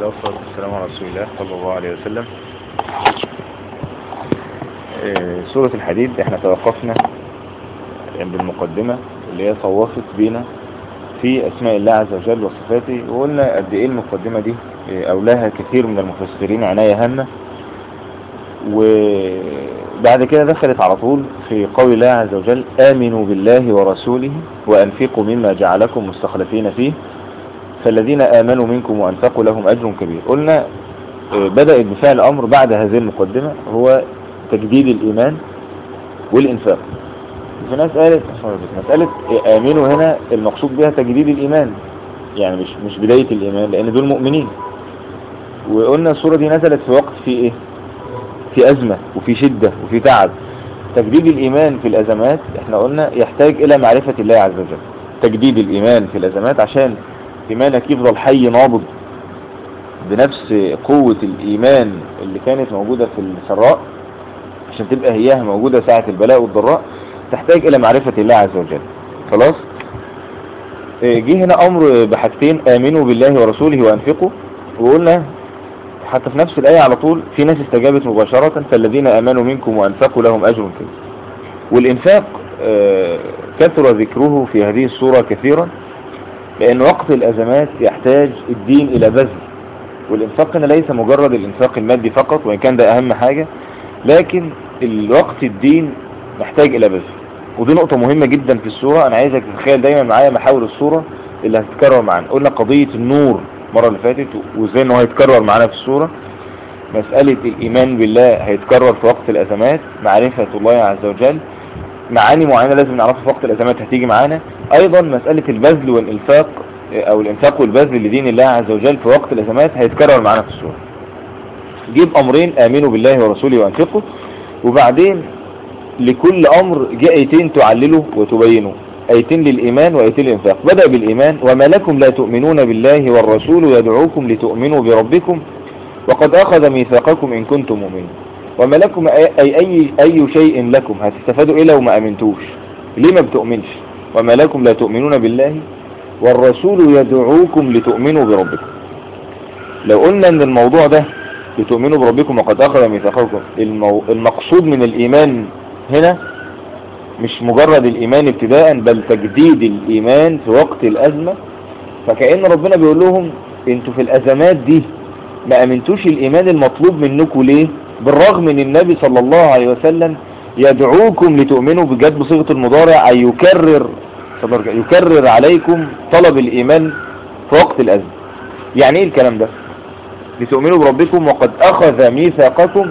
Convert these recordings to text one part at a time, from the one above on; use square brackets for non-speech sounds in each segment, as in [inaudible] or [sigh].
الله والصلاة والسلام على رسول الله صلى الله عليه وسلم. آه، سورة الحديد إحنا توقفنا عند المقدمة اللي هي صوفت بينا في أسماء الله عز وجل وصفاته وقلنا قد إيه المقدمة دي أولاها كثير من المفسرين عناية هامة. وبعد كده دخلت على طول في قول الله عز وجل آمنوا بالله ورسوله وأنفقوا مما جعلكم مستخلفين فيه. فالذين آمنوا منكم وأنفقوا لهم أجر كبير. قلنا آه، بدأت بفعل أمر بعد هذه المقدمة هو تجديد الإيمان والإنفاق. في ناس قالت مسألة آمنوا هنا المقصود بها تجديد الإيمان. يعني مش مش بداية الإيمان لأن دول مؤمنين. وقلنا السورة دي نزلت في وقت في إيه؟ في أزمة وفي شدة وفي تعب. تجديد الإيمان في الأزمات إحنا قلنا يحتاج إلى معرفة الله عز وجل. تجديد الإيمان في الأزمات عشان إيمانك يفضل حي نابض بنفس قوة الإيمان اللي كانت موجودة في السراء عشان تبقى هياها موجودة ساعة البلاء والضراء تحتاج إلى معرفة الله عز وجل. خلاص؟ آه، جه هنا أمر بحاجتين آمنوا بالله ورسوله وأنفقوا وقلنا حتى في نفس الآية على طول في ناس استجابت مباشرة فالذين آمنوا منكم وأنفقوا لهم أجر كبير. والإنفاق آه، كثر ذكره في هذه السورة كثيرا. لأن وقت الأزمات يحتاج الدين إلى بذل والإنفاق هنا ليس مجرد الإنفاق المادي فقط وإن كان ده أهم حاجة لكن الوقت الدين محتاج إلى بذل. ودي نقطة مهمة جدا في السورة أنا عايزك تتخيل دايما معايا محاور السورة اللي هتتكرر معانا. قلنا قضية النور المرة اللي فاتت وإزاي إن هو هيتكرر معانا في السورة مسألة الإيمان بالله هيتكرر في وقت الأزمات. معرفة الله عز وجل معاني معينة لازم نعرفها في وقت الأزمات هتيجي معانا. أيضا مسألة البذل والإنفاق أو الإنفاق والبذل لدين الله عز وجل في وقت الأزمات هيتكرر معانا في السورة جيب أمرين آمنوا بالله ورسوله وأنفقوا. وبعدين لكل أمر جاء آيتين تعلله وتبينه آيتين للإيمان وآيتين للإنفاق. بدأ بالإيمان. وما لكم لا تؤمنون بالله والرسول يدعوكم لتؤمنوا بربكم. وقد أخذ ميثاقكم إن كنتم مؤمنين. وما لكم أي, أي, أي, شيء لكم هتستفادوا إيه لو ما أمنتوش؟ ليه ما بتؤمنش؟ وما لكم لا تؤمنون بالله والرسول يدعوكم لتؤمنوا بربكم. لو قلنا إن الموضوع ده لتؤمنوا بربكم وقد أخذ ميثاقكم المو... المقصود من الإيمان هنا مش مجرد الإيمان ابتداء بل تجديد الإيمان في وقت الأزمة. فكأن ربنا بيقول لهم أنتوا في الأزمات دي ما أمنتوش الإيمان المطلوب منكم ليه؟ بالرغم من النبي صلى الله عليه وسلم يدعوكم لتؤمنوا بجد بصيغة المضارع أي يكرر يكرر عليكم طلب الإيمان في وقت الأزمة يعني إيه الكلام ده؟ لتؤمنوا بربكم وقد أخذ ميثاقكم.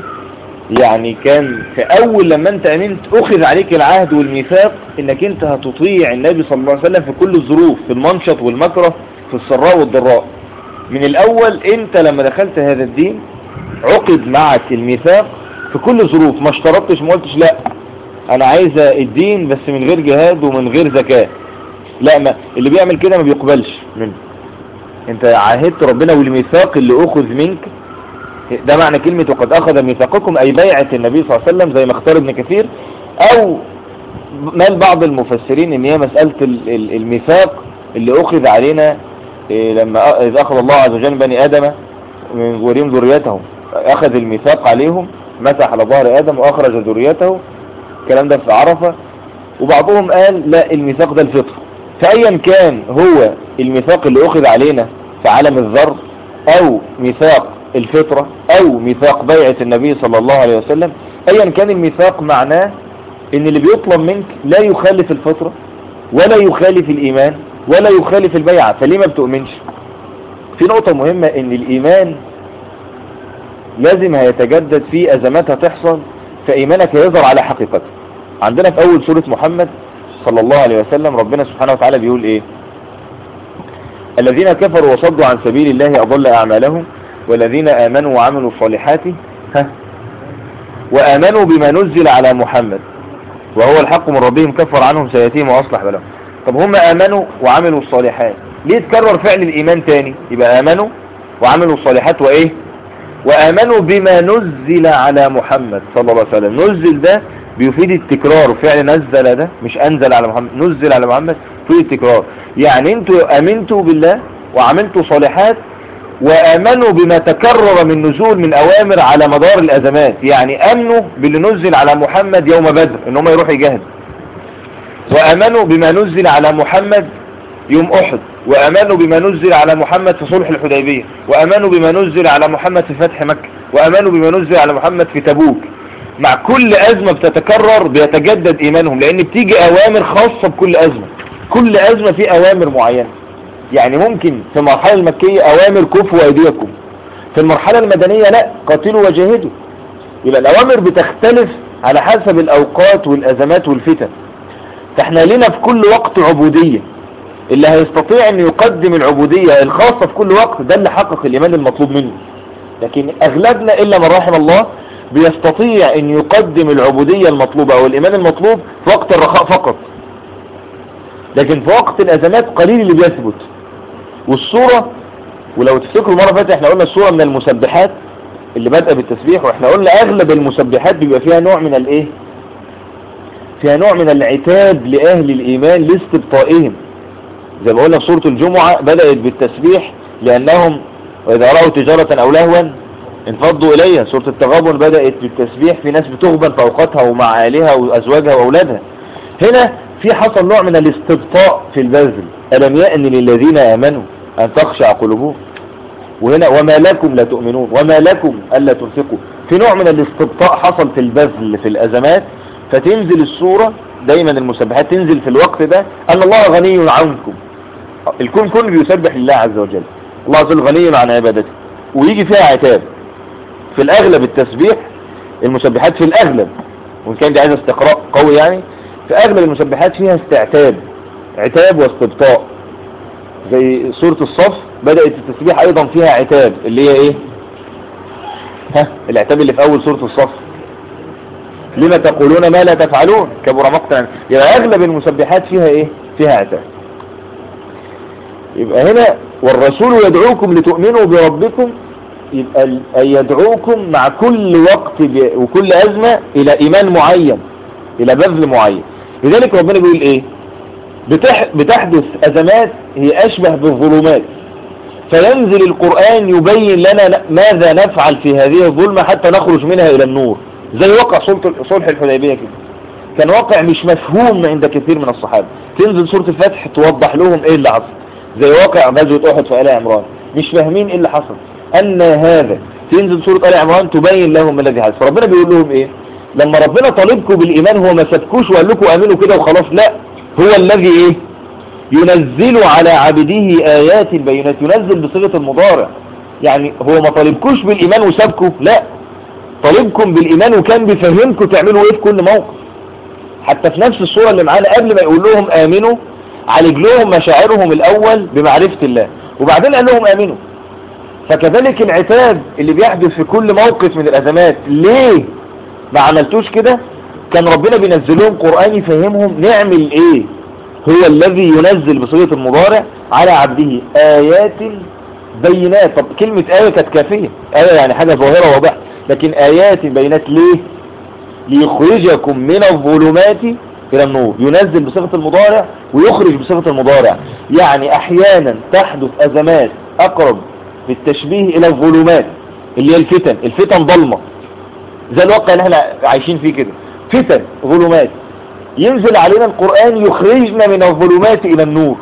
يعني كان في أول لما أنت آمنت أخذ عليك العهد والميثاق إنك أنت هتطيع النبي صلى الله عليه وسلم في كل الظروف في المنشط والمكره في السراء والضراء. من الأول أنت لما دخلت هذا الدين عقد معك الميثاق في كل الظروف ما اشترطتش ما قلتش لا. أنا عايز الدين بس من غير جهاد ومن غير زكاة. لا ما اللي بيعمل كده ما بيقبلش منه. أنت عاهدت ربنا والميثاق اللي أخذ منك. ده معنى كلمة وقد أخذ ميثاقكم أي بيعة النبي صلى الله عليه وسلم زي ما اختار ابن كثير. أو مال بعض المفسرين إن هي مسألة الميثاق اللي أخذ علينا لما إذا أخذ الله عز وجل بني آدم من ظهورهم ذريتهم. أخذ الميثاق عليهم مسح على ظهر آدم وأخرج ذريته. الكلام ده في عرفة. وبعضهم قال لا الميثاق ده الفطر فأيا كان هو الميثاق اللي أخذ علينا في عالم الذر أو ميثاق الفطرة أو ميثاق بيعة النبي صلى الله عليه وسلم ايا كان الميثاق معناه إن اللي بيطلب منك لا يخالف الفطرة ولا يخالف الإيمان ولا يخالف البيعة. فليه ما بتؤمنش؟ في نقطة مهمة إن الإيمان لازم هيتجدد في أزمات هتحصل فإيمانك هيظهر على حقيقته. عندنا في أول سورة محمد صلى الله عليه وسلم ربنا سبحانه وتعالى بيقول إيه؟ الذين كفروا وصدوا عن سبيل الله أضل أعمالهم والذين آمنوا وعملوا الصالحات ها؟ وآمنوا بما نزل على محمد وهو الحق من ربهم كفر عنهم سيئاتهم وأصلح بلهم طب هم آمنوا وعملوا الصالحات. ليه تكرر فعل الإيمان تاني؟ يبقى آمنوا وعملوا الصالحات وإيه؟ وآمنوا بما نزل على محمد صلى الله عليه وسلم. نزل ده بيفيد التكرار. فعل نزل ده مش أنزل على محمد نزل على محمد يفيد التكرار. يعني أنتوا أمنتوا بالله وعملتوا صالحات وآمنوا بما تكرر من نزول من أوامر على مدار الأزمات. يعني آمنوا باللي نزل على محمد يوم بدر إن هم يروحوا يجاهدوا. وآمنوا بما نزل على محمد يوم أحد وأمنوا بما نزل على محمد في صلح الحديبية وأمنوا بما نزل على محمد في فتح مكة وأمنوا بما نزل على محمد في تبوك. مع كل أزمة بتتكرر بيتجدد إيمانهم لأن بتيجي أوامر خاصة بكل أزمة. كل أزمة في أوامر معينة. يعني ممكن في المرحلة المكية أوامر كفوا أيديكم. في المرحلة المدنية لا قاتلوا وجاهدوا. يبقى الأوامر بتختلف على حسب الأوقات والأزمات والفتن. فإحنا لنا في كل وقت عبودية. اللي هيستطيع أن يقدم العبودية الخاصة في كل وقت ده اللي حقق الإيمان المطلوب منه. لكن أغلبنا إلا من رحم الله بيستطيع أن يقدم العبودية المطلوبة أو الإيمان المطلوب في وقت الرخاء فقط. لكن في وقت الأزمات قليل اللي بيثبت. والصورة ولو تفتكروا مرة فاتت إحنا قلنا الصورة من المسبحات اللي بدأ بالتسبيح وإحنا قلنا أغلب المسبحات بيبقى فيها نوع من الإيه؟ فيها نوع من العتاب لأهل الإيمان لاستبطائهم. زي ما قلنا في سورة الجمعة بدأت بالتسبيح لأنهم وإذا رأوا تجارة أو لهوا انفضوا إليها. سورة التغابن بدأت بالتسبيح في ناس بتغبن في أوقاتها ومع أهلها وأزواجها وأولادها. هنا في حصل نوع من الاستبطاء في البذل. ألم يأن للذين آمنوا أن تخشع قلوبهم؟ وهنا وما لكم لا تؤمنون وما لكم ألا تنفقوا. في نوع من الاستبطاء حصل في البذل في الأزمات. فتنزل السورة دايما المسبحات تنزل في الوقت ده أن الله غني عنكم. الكون كله بيسبح لله عز وجل. الله عز وجل غني عن عبادته. ويجي فيها عتاب. في الأغلب التسبيح المسبحات في الأغلب وإن كان دي عايز استقراء قوي يعني في أغلب المسبحات فيها استعتاب. عتاب واستبطاء زي سورة الصف بدأت التسبيح أيضا فيها عتاب اللي هي إيه؟ ها؟ العتاب اللي في أول سورة الصف. لما تقولون ما لا تفعلون؟ كبر مقتا يبقى أغلب المسبحات فيها إيه؟ فيها عتاب. يبقى هنا والرسول يدعوكم لتؤمنوا بربكم يبقى يدعوكم مع كل وقت وكل أزمة إلى إيمان معين إلى بذل معين. لذلك ربنا بيقول إيه؟ بتحدث أزمات هي أشبه بالظلمات. فينزل القرآن يبين لنا ماذا نفعل في هذه الظلمة حتى نخرج منها إلى النور. زي واقع صلح الحديبية كده. كان واقع مش مفهوم عند كثير من الصحابة. تنزل سورة الفتح توضح لهم إيه اللي حصل. زي واقع غزوة أحد في آل عمران. مش فاهمين إيه اللي حصل. ان هذا. تنزل سورة آل عمران تبين لهم ما الذي حصل. فربنا بيقول لهم إيه؟ لما ربنا طالبكم بالإيمان هو ما سابكوش وقال لكم آمنوا كده وخلاص. لا. هو الذي إيه؟ ينزل على عبده آيات بينات ينزل بصيغة المضارع. يعني هو ما طالبكوش بالإيمان وسابكم. لا. طالبكم بالإيمان وكان بيفهمكم تعملوا إيه في كل موقف. حتى في نفس الصورة اللي معانا قبل ما يقول لهم آمنوا عالج لهم مشاعرهم الأول بمعرفة الله وبعدين قال لهم آمنوا. فكذلك العتاب اللي بيحدث في كل موقف من الأزمات ليه ما عملتوش كده؟ كان ربنا بينزل لهم قرآن يفهمهم نعمل إيه هو الذي ينزل بصيغة المضارع على عبده آيات بينات. طب كلمة آية كانت كافية. آية يعني حاجة ظاهرة واضحة لكن آيات بينات ليه؟ ليخرجكم من الظلمات إلى النور ينزل بصيغة المضارع ويخرج بصيغة المضارع. يعني أحيانا تحدث أزمات أقرب في التشبيه إلى الظلمات اللي هي الفتن. الفتن ضلمة زي الواقع اللي إحنا عايشين فيه كده. فتن ظلمات. ينزل علينا القرآن يخرجنا من الظلمات إلى النور.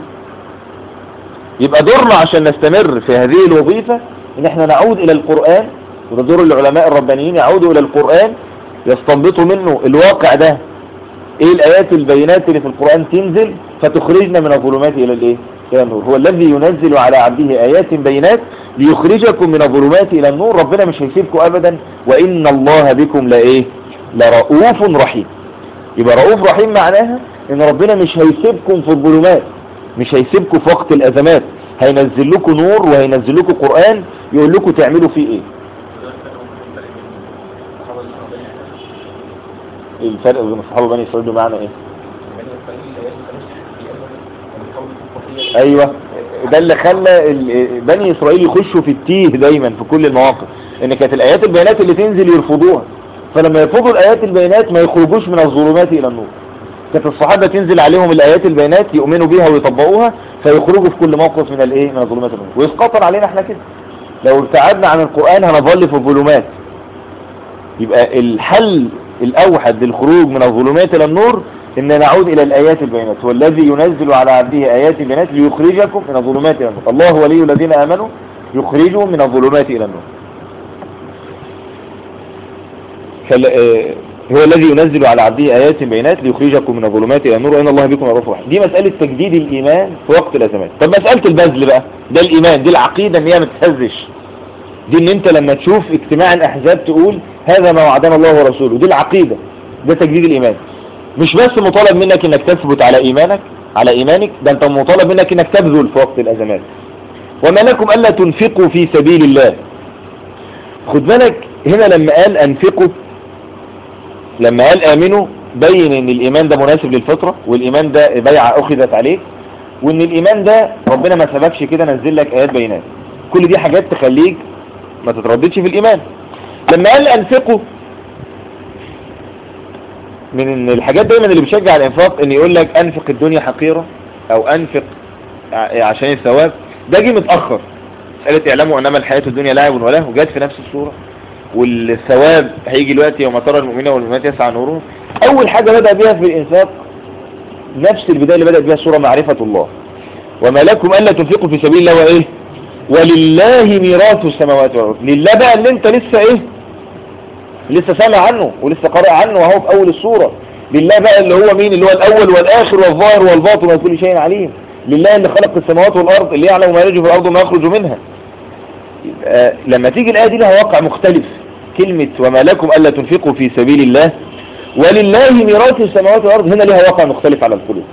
يبقى دورنا عشان نستمر في هذه الوظيفة إن إحنا نعود إلى القرآن وده دور العلماء الربانيين يعودوا إلى القرآن يستنبطوا منه الواقع ده. إيه الآيات البينات اللي في القرآن تنزل فتخرجنا من الظلمات إلى الإيه؟ إلى النور. هو الذي ينزل على عبده آيات بينات ليخرجكم من الظلمات إلى النور. ربنا مش هيسيبكم ابدا. وإن الله بكم لإيه؟ لرؤوف رحيم. يبقى رؤوف رحيم معناها إن ربنا مش هيسيبكم في الظلمات مش هيسيبكم في وقت الأزمات. هينزل لكم نور وهينزل لكم قرآن يقول لكم تعملوا فيه إيه؟ الفرق بين الصحابة بني اسرائيل بمعنى إيه؟ أيوه. ده اللي خلى بني إسرائيل يخشوا في التيه دايما في كل المواقف. إن كانت الآيات البيانات اللي تنزل يرفضوها. فلما يرفضوا الآيات البيانات ما يخرجوش من الظلمات إلى النور. كانت الصحابة تنزل عليهم الآيات البيانات يؤمنوا بيها ويطبقوها فيخرجوا في كل موقف من الإيه؟ من الظلمات النور. ويسقطر علينا إحنا كده. لو ابتعدنا عن القرآن هنظل في الظلمات. يبقى الحل الأوحد للخروج من الظلمات إلى النور إن نعود إلى الآيات البينات هو الذي ينزل على عبده آيات بينات ليخرجكم من الظلمات إلى النور. الله ولي الذين آمنوا يخرجهم من الظلمات إلى النور. آه، هو الذي ينزل على عبده آيات بينات ليخرجكم من الظلمات إلى النور. وإن الله بكم رؤوف رحيم. دي مسألة تجديد الإيمان في وقت الأزمات. طب مسألة البذل بقى ده الإيمان دي العقيدة إن هي ما تتهزش. دي إن أنت لما تشوف اجتماع الأحزاب تقول هذا ما وعدنا الله ورسوله. دي العقيدة. ده تجديد الإيمان. مش بس مطالب منك إنك تثبت على إيمانك على إيمانك ده أنت مطالب منك إنك تبذل في وقت الأزمات. وما لكم ألا تنفقوا في سبيل الله. خد بالك هنا لما قال أنفقوا لما قال آمنوا بين إن الإيمان ده مناسب للفطرة والإيمان ده بيعة أخذت عليه وإن الإيمان ده ربنا ما سببش كده نزل لك آيات بينات. كل دي حاجات تخليك ما تترددش في الإيمان. لما قال أنفقوا من الحاجات دايما اللي بيشجع الإنفاق إن يقول لك أنفق الدنيا حقيرة أو أنفق عشان الثواب ده جه متأخر. مسألة اعلموا أنما الحياة الدنيا لعب وله وجات في نفس الصورة. والثواب هيجي دلوقتي يوم ترى المؤمنين والمؤمنات يسعى نورهم. أول حاجة بدأ بها في الإنفاق نفس البداية اللي بدأت بها سورة معرفة الله. وما لكم ألا تنفقوا في سبيل الله وإيه؟ ولله ميراث السماوات والأرض. لله بقى اللي انت لسه إيه؟ لسه سامع عنه ولسه قارئ عنه وهو في أول السورة لله بقى اللي هو مين؟ اللي هو الأول والآخر والظاهر والباطن وكل شيء عليم. لله اللي خلق السماوات والأرض اللي يعلم ما يلج في الأرض وما يخرج منها. آه، لما تيجي الآية دي لها واقع مختلف. كلمة وما لكم ألا تنفقوا في سبيل الله. ولله ميراث السماوات والأرض. هنا لها واقع مختلف على القلوب.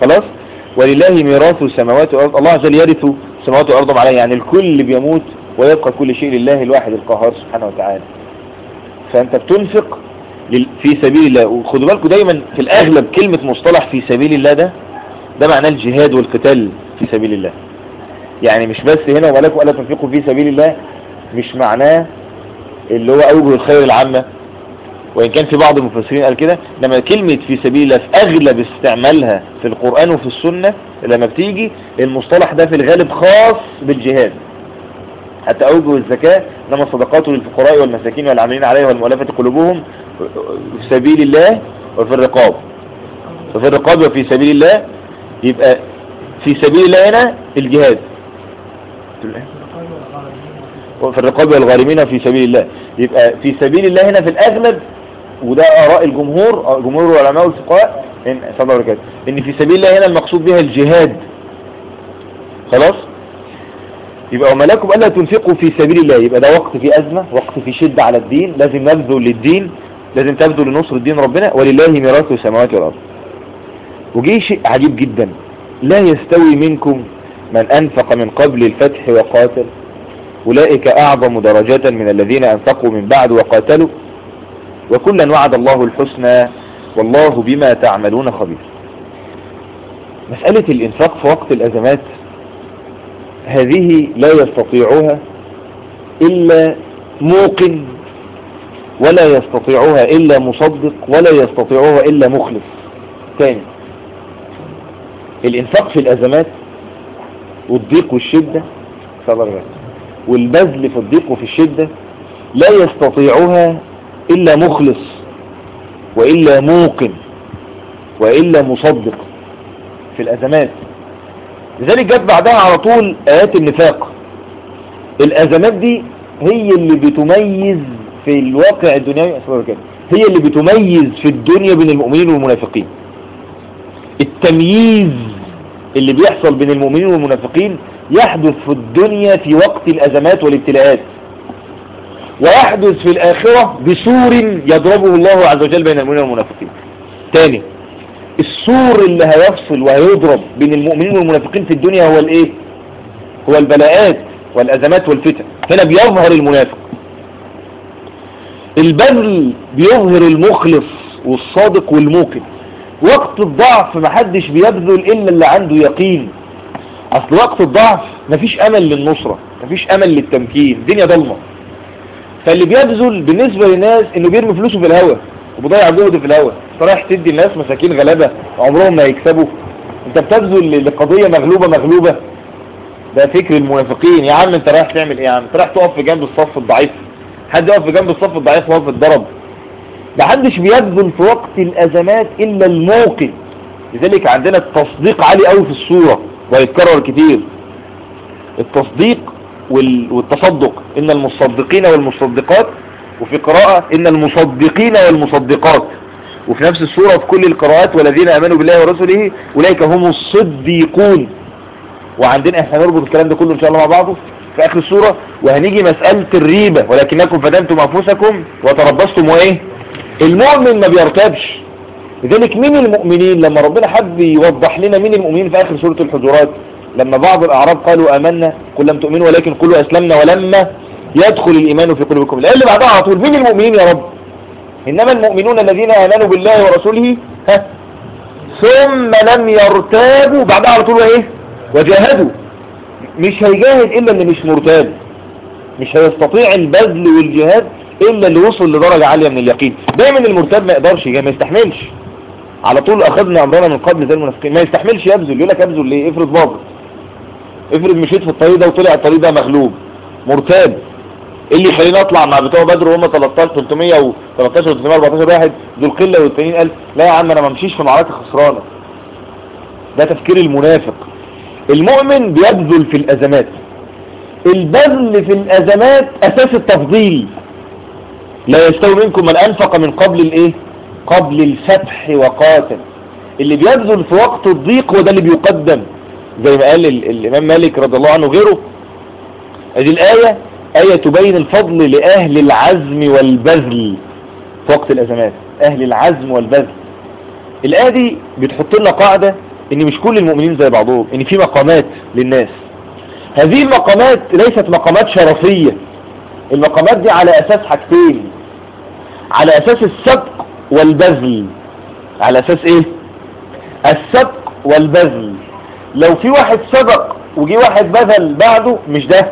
خلاص؟ ولله ميراث السماوات والأرض. الله عز وجل يرث السماوات والأرض عليه يعني الكل بيموت ويبقى كل شيء لله الواحد القهار سبحانه وتعالى. فأنت بتنفق في سبيل الله. وخدوا بالكم دايما في الأغلب كلمة مصطلح في سبيل الله ده ده معناه الجهاد والقتال في سبيل الله. يعني مش بس هنا ولكم ألا تنفقوا في سبيل الله مش معناه اللي هو أوجه الخير العامة. وإن كان في بعض المفسرين قال كده لما كلمة في سبيل الله في أغلب استعمالها في القرآن وفي السنة لما بتيجي المصطلح ده في الغالب خاص بالجهاد. حتى أوجه الزكاة إنما الصدقات للفقراء والمساكين والعاملين عليها والمؤلفة قلوبهم في سبيل الله وفي الرقاب. ففي الرقاب وفي سبيل الله يبقى في سبيل الله هنا الجهاد. في الرقاب والغارمين في سبيل الله. يبقى في سبيل الله هنا في الأغلب وده آراء الجمهور جمهور العلماء والفقهاء إن إن في سبيل الله هنا المقصود بها الجهاد. خلاص؟ يبقى وما لكم ألا تنفقوا في سبيل الله. يبقى ده وقت في أزمة وقت في شدة على الدين. لازم نبذل للدين لازم تبذل لنصر الدين ربنا ولله ميراث السماوات والأرض. وجي شيء عجيب جدا. لا يستوي منكم من أنفق من قبل الفتح وقاتل. أولئك أعظم درجة من الذين أنفقوا من بعد وقاتلوا. وكلا وعد الله الحسنى والله بما تعملون خبير. مسألة الإنفاق في وقت الأزمات هذه لا يستطيعها إلا موقن ولا يستطيعها إلا مصدق ولا يستطيعها إلا مخلص. ثاني الإنفاق في الأزمات والضيق والشدة والبذل في الضيق وفي الشدة لا يستطيعها إلا مخلص وإلا موقن وإلا مصدق في الأزمات. لذلك جت بعدها على طول آيات النفاق. الأزمات دي هي اللي بتميز في الواقع الدنيوي هي اللي بتميز في الدنيا بين المؤمنين والمنافقين. التمييز اللي بيحصل بين المؤمنين والمنافقين يحدث في الدنيا في وقت الأزمات والابتلاءات. ويحدث في الآخرة بسور يضربه الله عز وجل بين المؤمنين والمنافقين. تاني السور اللي هيفصل وهيضرب بين المؤمنين والمنافقين في الدنيا هو الإيه؟ هو البلاءات والأزمات والفتن. هنا بيظهر المنافق. البذل بيظهر المخلص والصادق والموقن. وقت الضعف محدش بيبذل إلا اللي عنده يقين. أصل وقت الضعف مفيش أمل للنصرة مفيش أمل للتمكين. الدنيا ضلمة. فاللي بيبذل بالنسبة للناس إنه بيرمي فلوسه في الهواء وبيضيع جهده في الهواء رايح تدي الناس مساكين غلابة عمرهم ما يكسبوا. أنت بتبذل لقضية مغلوبة مغلوبة. ده فكر المنافقين. يا عم أنت رايح تعمل إيه يا عم؟ أنت رايح تقف في جنب الصف الضعيف. حد يقف في جنب الصف الضعيف وهو الضرب. ده حدش بيبذل في وقت الأزمات إلا الموقن لذلك عندنا التصديق عالي قوي في الصورة ويتكرر كتير. التصديق والتصدق. إن المصدقين والمصدقات وفي قراءة إن المصدقين والمصدقات. وفي نفس السورة في كل القراءات والذين آمنوا بالله ورسله أولئك هم الصديقون. وعندنا إحنا نربط الكلام ده كله إن شاء الله مع بعضه في آخر السورة. وهنيجي مسألة الريبة. ولكنكم فتنتم أنفسكم وتربصتم وإيه؟ المؤمن ما بيرتبش لذلك مين المؤمنين؟ لما ربنا حب يوضح لنا مين المؤمنين في آخر سورة الحجرات. لما بعض الأعراب قالوا آمنا قل لم تؤمنوا ولكن قلوا أسلمنا ولما يدخل الإيمان في قلوبكم. اللي بعدها على طول مين المؤمنين يا رب؟ إنما المؤمنون الذين آمنوا بالله ورسوله ها؟ ثم لم يرتابوا. بعدها على طول إيه وجاهدوا. مش هيجاهد إلا اللي مش مرتاب. مش هيستطيع البذل والجهاد إلا اللي وصل لدرجة عالية من اليقين. دايما المرتاب ما يقدرش ما يستحملش. على طول أخذنا أمرنا من قبل زي المنافقين. ما يستحملش يبذل. يقول لك ابذل ليه؟ افرض باظت افرض مشيت في الطريق ده وطلع الطريق ده مغلوب مرتاب. إيه اللي يخليني أطلع مع بتوع بدر وهم 13 300 و 13 314 واحد؟ دول قلة والتانيين قال لا يا عم أنا ما امشيش في معركة خسرانة. ده تفكير المنافق. المؤمن بيبذل في الأزمات. البذل في الأزمات أساس التفضيل. لا يستوي منكم من أنفق من قبل الإيه؟ قبل الفتح وقاتل. اللي بيبذل في وقت الضيق هو ده اللي بيقدم. زي ما قال ال- الإمام مالك رضي الله عنه غيره. هذه الآية آية تبين الفضل لأهل العزم والبذل في وقت الأزمات. أهل العزم والبذل. الآية دي بتحط لنا قاعدة إن مش كل المؤمنين زي بعضهم إن في مقامات للناس. هذه المقامات ليست مقامات شرفية. المقامات دي على أساس حاجتين. على أساس السبق والبذل. على أساس إيه؟ السبق والبذل. لو في واحد سبق وجي واحد بذل بعده مش ده.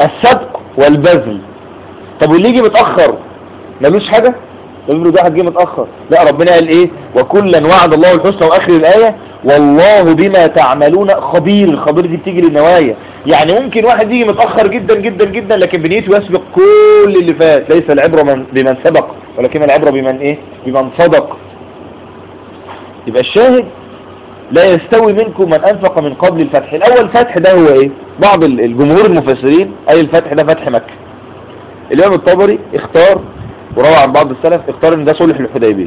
السبق والبذل. طب واللي يجي متأخر؟ ملوش حاجة؟ افرض واحد جه متأخر. لا ربنا قال إيه؟ وكلا وعد الله الحسنى وآخر الآية والله بما تعملون خبير. الخبير دي بتيجي للنوايا. يعني ممكن واحد يجي متأخر جدا جدا جدا لكن بنيته يسبق كل اللي فات. ليس العبرة من بمن سبق ولكن العبرة بمن إيه؟ بمن صدق. يبقى الشاهد لا يستوي منكم من أنفق من قبل الفتح. الأول فتح ده هو إيه؟ بعض ال- الجمهور المفسرين أي الفتح ده فتح مكة. الإمام الطبري اختار وروى عن بعض السلف اختار إن ده صلح الحديبية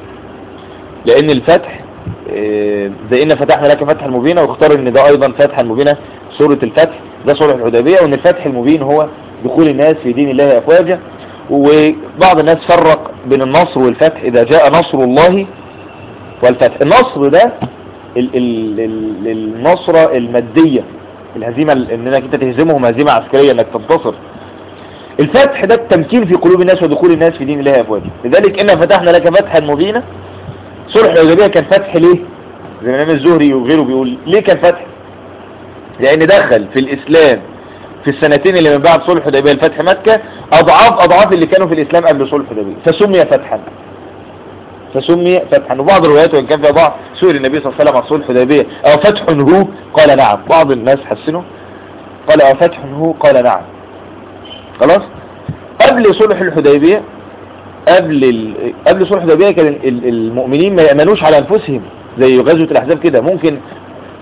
لأن الفتح آه، زي إن فتحنا لك فتحا مبينا واختار إن ده أيضا فتحا مبينا سورة الفتح ده صلح الحديبية وإن الفتح المبين هو دخول الناس في دين الله أفواجا. وبعض الناس فرق بين النصر والفتح إذا جاء نصر الله والفتح. النصر ده النصرة المادية الهزيمة ال- إنك أنت تهزمهم هزيمة عسكرية إنك تنتصر. الفتح ده التمكين في قلوب الناس ودخول الناس في دين الله افواجا لذلك ان فتحنا لك فتحا مبينا. صلح الحديبية كان فتح ليه؟ زي ما الزهري وغيره بيقول. ليه كان فتح؟ لأن دخل في الإسلام في السنتين اللي من بعد صلح الحديبية لفتح مكة اضعاف أضعاف اللي كانوا في الإسلام قبل صلح الحديبية فسمي فتحا. فسمي فتحا. وبعض الروايات وإن كان فيها ضعف سئل النبي صلى الله عليه وسلم عن صلح الحديبية أو فتح هو؟ قال نعم. بعض الناس حسنوا. قال أو فتح هو؟ قال نعم. خلاص؟ قبل صلح الحديبية قبل ال... قبل صلح الحديبية كان ال- المؤمنين ما يأمنوش على أنفسهم. زي غزوة الأحزاب كده. ممكن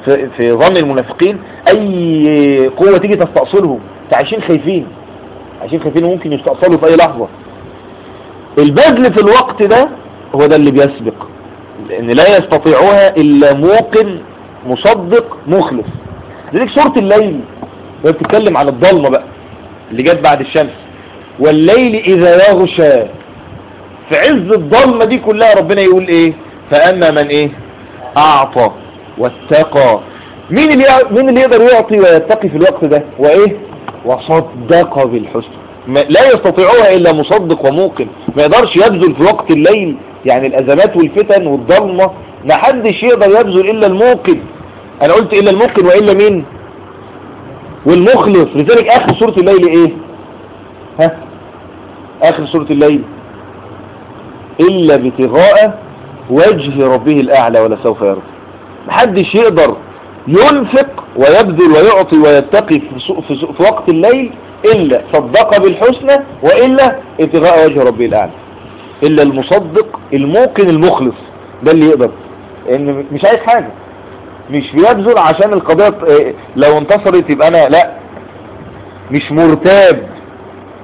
في, في ظن المنافقين أي قوة تيجي تستأصلهم. فعايشين خايفين. عايشين خايفين وممكن يستأصلوا في أي لحظة. البذل في الوقت ده هو ده اللي بيسبق. لأن لا يستطيعها إلا موقن مصدق مخلص. لذلك سورة الليل وهي بتتكلم عن الضلمة بقى اللي جت بعد الشمس. والليل إذا يغشى في عز الضلمة دي كلها ربنا يقول إيه؟ فأما من إيه؟ أعطى واتقى. مين اللي مين اللي يقدر يعطي ويتقي في الوقت ده؟ وإيه؟ وصدق بالحسنى. ما- لا يستطيعها إلا مصدق وموقن. ما يقدرش يبذل في وقت الليل يعني الأزمات والفتن والضلمة. ما حدش يقدر يبذل إلا الموقن. أنا قلت إلا الموقن وإلا مين؟ والمخلص. لذلك آخر سورة الليل إيه؟ ها؟ آخر سورة الليل. إلا ابتغاء وجه ربه الأعلى ولا سوف يرضى محدش يقدر ينفق ويبذل ويعطي ويتقي في, وقت الليل إلا صدق بالحسنى وإلا ابتغاء وجه ربه الأعلى. إلا المصدق الموقن المخلص. ده اللي يقدر. إن مش عايز حاجة. مش بيبذل عشان القضية إيه، لو انتصرت يبقى أنا لا. مش مرتاب.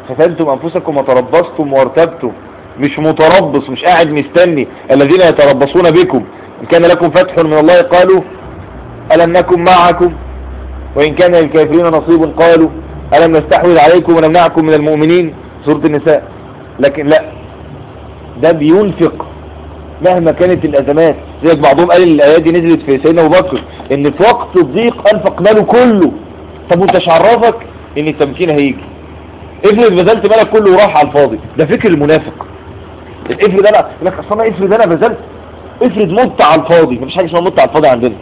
فتنتم أنفسكم وتربصتم وارتبتم. مش متربص مش قاعد مستني. الذين يتربصون بكم. إن كان لكم فتح من الله قالوا ألم نكن معكم؟ وإن كان للكافرين نصيب قالوا ألم نستحوذ عليكم ونمنعكم من المؤمنين؟ سورة النساء. لكن لا. ده بينفق. مهما كانت الأزمات. زيك بعضهم قال الآيات دي نزلت في سيدنا أبو بكر إن في وقت الضيق أنفق ماله كله. طب وانت عرفك إن التمكين هيجي. افرض بذلت مالك كله وراح على الفاضي. ده فكر المنافق. افرض أنا لك أصل أنا افرض أنا بذلت. افرض مت على الفاضي. مفيش حاجة اسمها مت على الفاضي عندنا.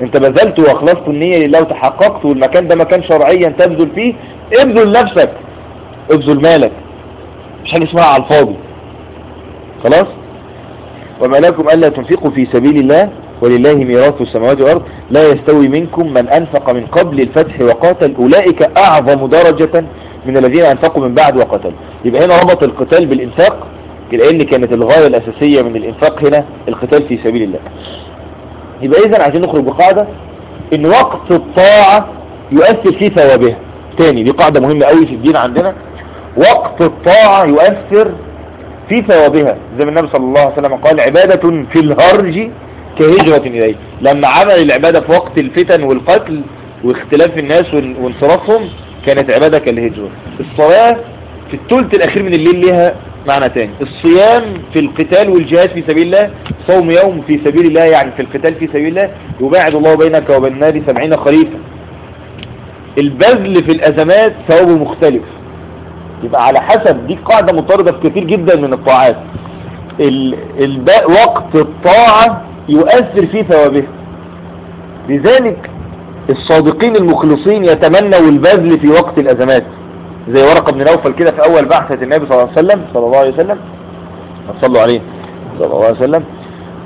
انت بذلت واخلصت النية لله وتحققت والمكان ده مكان شرعيا تبذل فيه ابذل نفسك. ابذل مالك. مش حاجة اسمها على الفاضي. خلاص؟ وما لكم ألا تنفقوا في سبيل الله ولله ميراث السماوات والأرض. لا يستوي منكم من أنفق من قبل الفتح وقاتل. أولئك أعظم درجة من الذين أنفقوا من بعد وقتلوا يبقى هنا ربط القتال بالإنفاق. لأن كانت الغاية الأساسية من الإنفاق هنا القتال في سبيل الله. يبقى اذا عايزين نخرج بقاعدة إن وقت الطاعة يؤثر في ثوابها. تاني دي قاعدة مهمة قوي في الدين عندنا. وقت الطاعة يؤثر في ثوابها. زي ما النبي صلى الله عليه وسلم قال عبادة في الهرج كهجرة إليه. لما عمل العبادة في وقت الفتن والقتل واختلاف الناس وان- وانصرافهم كانت عبادة كالهجرة. الصلاة في الثلث الأخير من الليل لها معنى تاني. الصيام في القتال والجهاد في سبيل الله صوم يوم في سبيل الله يعني في القتال في سبيل الله يباعد الله بينك وبين النار سبعين خريفا. البذل في الأزمات ثوابه مختلف. يبقى على حسب دي قاعدة مضطردة في كتير جدا من الطاعات. ال... الب... وقت الطاعة يؤثر في ثوابها لذلك الصادقين المخلصين يتمنوا البذل في وقت الأزمات. زي ورقة بن نوفل كده في أول بعثة النبي صلى الله عليه وسلم صلى الله عليه وسلم. صلوا عليه. صلى الله عليه وسلم.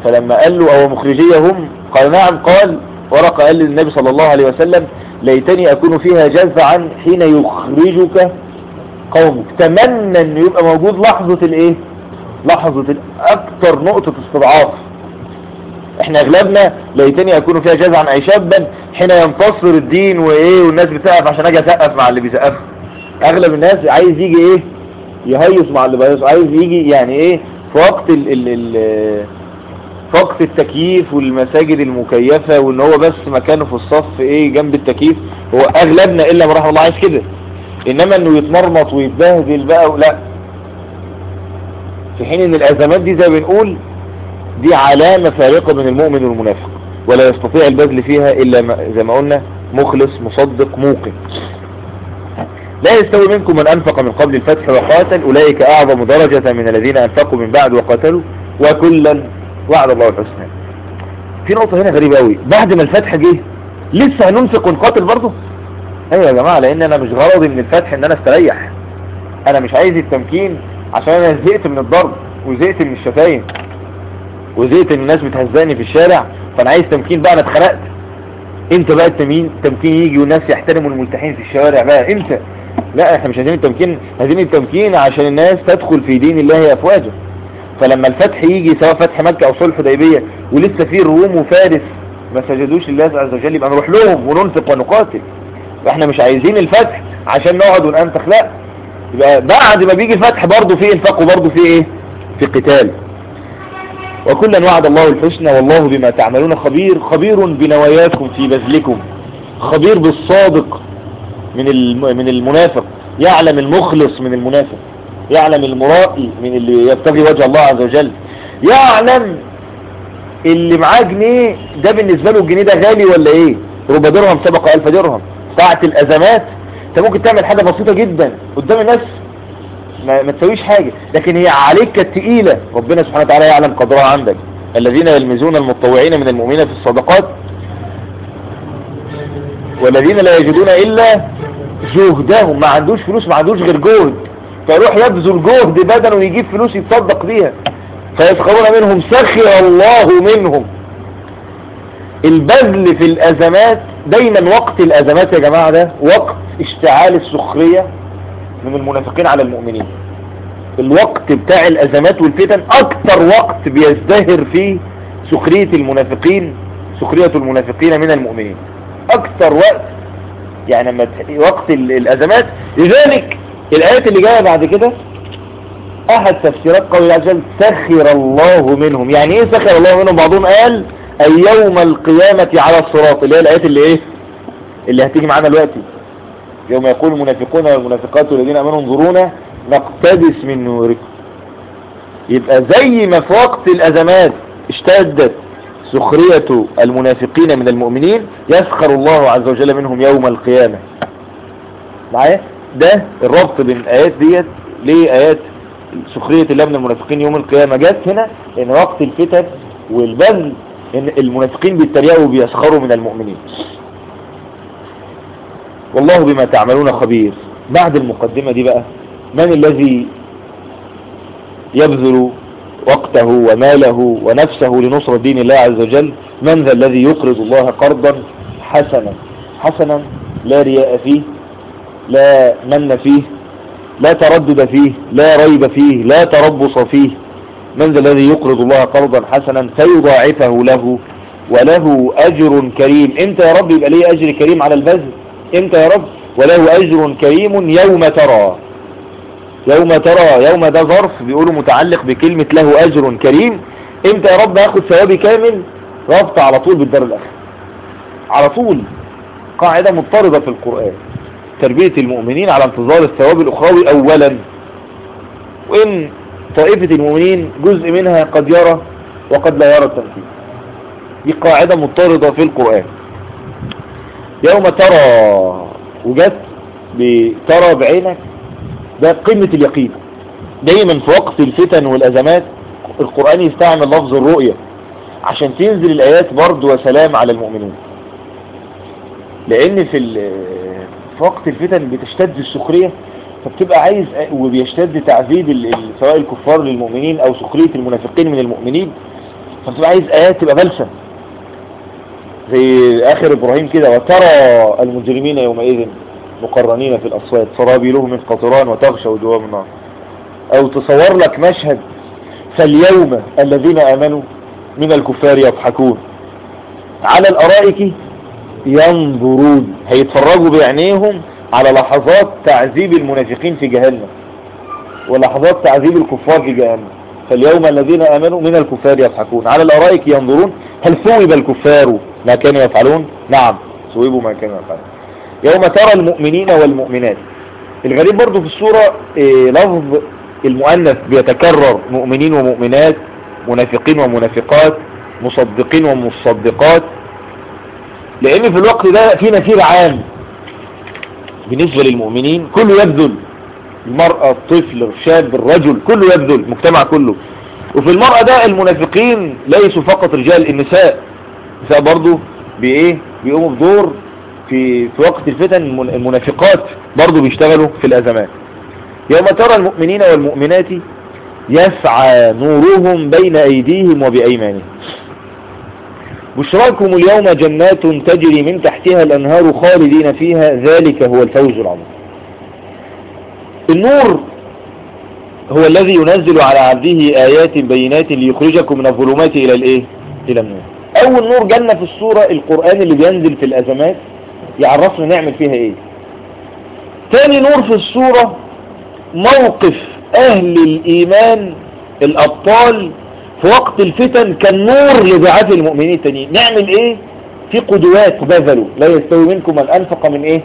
فلما قال له أو مخرجية هم قال نعم قال ورقة قال للنبي صلى الله عليه وسلم ليتني أكون فيها جزعا حين يخرجك قومك. تمنى أن يبقى موجود لحظة الإيه؟ لحظة أكتر نقطة استضعاف. إحنا أغلبنا ليتني أكون فيها جزعا أي شابا حين ينتصر الدين وإيه والناس بتسقف عشان أجي أسقف مع اللي بيسقف أغلب الناس عايز يجي إيه؟ يهيص مع اللي بيهيص. عايز يجي يعني إيه؟ في وقت ال ال ال في وقت التكييف والمساجد المكيفة وإن هو بس مكانه في الصف إيه؟ جنب التكييف. هو أغلبنا إلا ما رحم الله عايز كده. إنما إنه يتمرمط ويتبهدل بقى لا. في حين إن الأزمات دي زي بنقول دي علامة فارقة بين المؤمن والمنافق. ولا يستطيع البذل فيها إلا ما زي ما قلنا مخلص مصدق موقن. لا يستوي منكم من أنفق من قبل الفتح وقاتل أولئك أعظم درجة من الذين أنفقوا من بعد وقاتلوا وكلا وعد الله الحسنى. في نقطة هنا غريبة قوي بعد ما الفتح جه لسه هننفق ونقاتل برضه؟ أيوه يا جماعة لأن أنا مش غرضي من الفتح إن أنا استريح. أنا مش عايز التمكين عشان أنا زهقت من الضرب وزهقت من الشتايم وزهقت إن الناس بتهزاني في الشارع فأنا عايز تمكين بقى أنا اتخنقت إمتى بقى التمكين التمكين يجي والناس يحترموا الملتحين في الشوارع بقى؟ إمتى؟ لا إحنا مش عايزين التمكين عايزين التمكين عشان الناس تدخل في دين الله أفواجا. فلما الفتح يجي سواء فتح مكة أو صلح حديبية ولسه في الروم وفارس ما سجدوش لله عز وجل يبقى نروح لهم وننفق ونقاتل. وإحنا مش عايزين الفتح عشان نقعد وننفخ لا. يبقى بعد ما بيجي الفتح برضه في إنفاق وبرضه في إيه؟ في قتال. وكلا وعد الله الحسنى والله بما تعملون خبير خبير بنواياكم في بذلكم خبير بالصادق. من من المنافق. يعلم المخلص من المنافق. يعلم المرائي من اللي يبتغي وجه الله عز وجل. يعلم اللي معاه جنيه ده بالنسبة له الجنيه ده غالي ولا إيه؟ ربع درهم سبق ألف درهم. ساعة الأزمات أنت ممكن تعمل حاجة بسيطة جدا قدام الناس ما, ما تسويش حاجة. لكن هي عليك كانت تقيلة ربنا سبحانه وتعالى يعلم قدرها عندك. الذين يلمزون المتطوعين من المؤمنين في الصدقات والذين لا يجدون إلا جهدهم ما عندوش فلوس ما عندوش غير جهد. فيروح يبذل جهد بدنه ويجيب فلوس يتصدق بيها. فيسخرون منهم سخر الله منهم. البذل في الأزمات دايما وقت الأزمات يا جماعة ده وقت اشتعال السخرية من المنافقين على المؤمنين. الوقت بتاع الأزمات والفتن أكتر وقت بيزدهر فيه سخرية المنافقين سخرية المنافقين من المؤمنين. أكتر وقت يعني لما وقت الأزمات لذلك الآيات اللي جاية بعد كده أحد تفسيرات قول الله عز وجل سخر الله منهم. يعني إيه سخر الله منهم؟ بعضهم قال اي يوم القيامة على الصراط. اللي هي الآيات اللي إيه؟ اللي هتيجي معانا دلوقتي. يوم يقول المنافقون والمنافقات والذين آمنوا انظرونا نقتبس من نوركم. يبقى زي ما في وقت الأزمات اشتدت سخرية المنافقين من المؤمنين يسخر الله عز وجل منهم يوم القيامة. معايا؟ ده الربط بين الآيات ديت لآيات سخرية الله من المنافقين يوم القيامة. جت هنا إن وقت الفتن والبذل إن المنافقين بيتريقوا وبيسخروا من المؤمنين. والله بما تعملون خبير. بعد المقدمة دي بقى من الذي يبذل وقته وماله ونفسه لنصرة دين الله عز وجل من ذا الذي يقرض الله قرضا حسنا؟ حسنا لا رياء فيه لا من فيه لا تردد فيه لا ريب فيه لا تربص فيه. من ذا الذي يقرض الله قرضا حسنا فيضاعفه له وله أجر كريم. إنت يا رب يبقى ليه أجر كريم على البذل. إنت يا رب وله أجر كريم يوم ترى. يوم ترى يوم ده ظرف بيقولوا متعلق بكلمة له أجر كريم. إمتى يا رب هاخد ثوابي كامل؟ ربط على طول بالدار الآخر على طول. قاعدة مضطردة في القرآن. تربية المؤمنين على انتظار الثواب الأخروي أولا. وإن طائفة المؤمنين جزء منها قد يرى وقد لا يرى التنفيذ دي قاعدة مضطردة في القرآن. يوم ترى وجت بترى بعينك ده قمة اليقين. دايما في وقت الفتن والأزمات القرآن يستعمل لفظ الرؤية عشان تنزل الآيات برد وسلام على المؤمنين. لأن في, في وقت الفتن بتشتد السخرية فبتبقى عايز وبيشتد تعذيب سواء الكفار للمؤمنين أو سخرية المنافقين من المؤمنين فبتبقى عايز آيات تبقى بلسة. زي آخر إبراهيم كده وترى المجرمين يومئذ مقرنين في الأصوات. سرابيلهم من قطران وتغشى وجوههم النار أو تصور لك مشهد فاليوم الذين آمنوا من الكفار يضحكون. على الأرائك ينظرون. هيتفرجوا بعينيهم على لحظات تعذيب المنافقين في جهنم ولحظات تعذيب الكفار في جهنم. فاليوم الذين آمنوا من الكفار يضحكون. على الأرائك ينظرون. هل ثوب الكفار ما كانوا يفعلون؟ نعم ثوبوا ما كانوا يفعلون. يوم ترى المؤمنين والمؤمنات. الغريب برضو في الصورة إيه لفظ المؤنث بيتكرر مؤمنين ومؤمنات منافقين ومنافقات مصدقين ومصدقات. لأن في الوقت ده في نفير عام. بالنسبة للمؤمنين كله يبذل. المرأة الطفل الشاب الرجل كله يبذل المجتمع كله. وفي المرأة ده المنافقين ليسوا فقط رجال النساء. النساء برضو بإيه؟ بيقوموا بدور في في وقت الفتن المنافقات برضو بيشتغلوا في الازمات يوم ترى المؤمنين والمؤمنات يسعى نورهم بين أيديهم وبأيمانهم. بشراكم اليوم جنات تجري من تحتها الأنهار خالدين فيها ذلك هو الفوز العظيم. النور هو الذي ينزل على عبده آيات بينات ليخرجكم من الظلمات إلى الإيه؟ إلى النور. أول نور جنة في الصورة القرآن اللي بينزل في الأزمات يعرفنا نعمل فيها إيه؟ تاني نور في الصورة موقف أهل الإيمان الأبطال في وقت الفتن كان نور لدعاة المؤمنين التانيين. نعمل إيه؟ في قدوات بذلوا. لا يستوي منكم من أنفق من إيه؟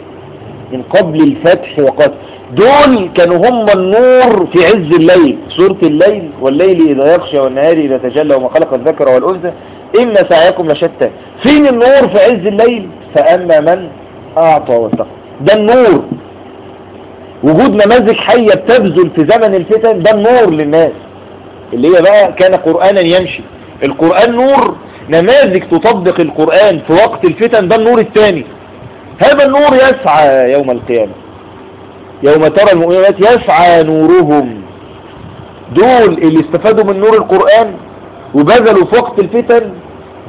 من قبل الفتح وقت دول كانوا هم النور في عز الليل. سورة الليل والليل إذا يغشى والنهار إذا تجلى وما خلق الذكر والأنثى إن سعيكم لشتى. فين النور في عز الليل؟ فأما من؟ أعطى واتقى. ده النور. وجود نماذج حية بتبذل في زمن الفتن ده النور للناس. اللي هي بقى كان قرآنا يمشي. القرآن نور. نماذج تطبق القرآن في وقت الفتن ده النور الثاني. هذا النور يسعى يوم القيامة. يوم ترى المؤمنات يسعى نورهم. دول اللي استفادوا من نور القرآن وبذلوا في وقت الفتن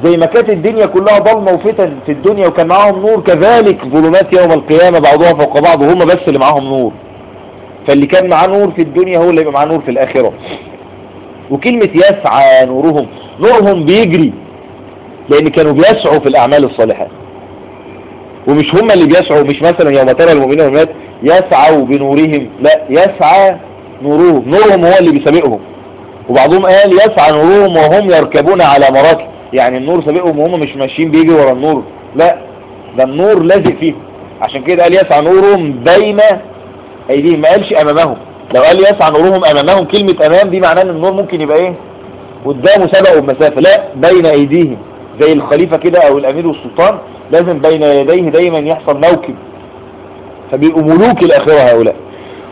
زي ما كانت الدنيا كلها ضلمة وفتن في الدنيا وكان معاهم نور كذلك ظلمات يوم القيامة بعضها فوق بعض وهم بس اللي معاهم نور. فاللي كان معاه نور في الدنيا هو اللي يبقى معاه نور في الآخرة. وكلمة يسعى نورهم نورهم بيجري لأن كانوا بيسعوا في الأعمال الصالحة. ومش هم اللي بيسعوا مش مثلا يوم ترى المؤمنين والمؤمنات يسعوا بنورهم لا يسعى نورهم. نورهم هو اللي بيسابقهم. وبعضهم قال يسعى نورهم وهم يركبون على مراكب. يعني النور سابقهم وهم مش ماشيين بيجروا ورا النور. لا ده النور لازق فيهم عشان كده قال يسعى نورهم بين أيديهم. ما قالش أمامهم. لو قال يسعى نورهم أمامهم كلمة أمام دي معناه إن النور ممكن يبقى إيه؟ قدامه سبقه بمسافة. لا بين أيديهم. زي الخليفة كده أو الأمير والسلطان لازم بين يديه دايما يحصل موكب. فبيبقوا ملوك الآخرة هؤلاء.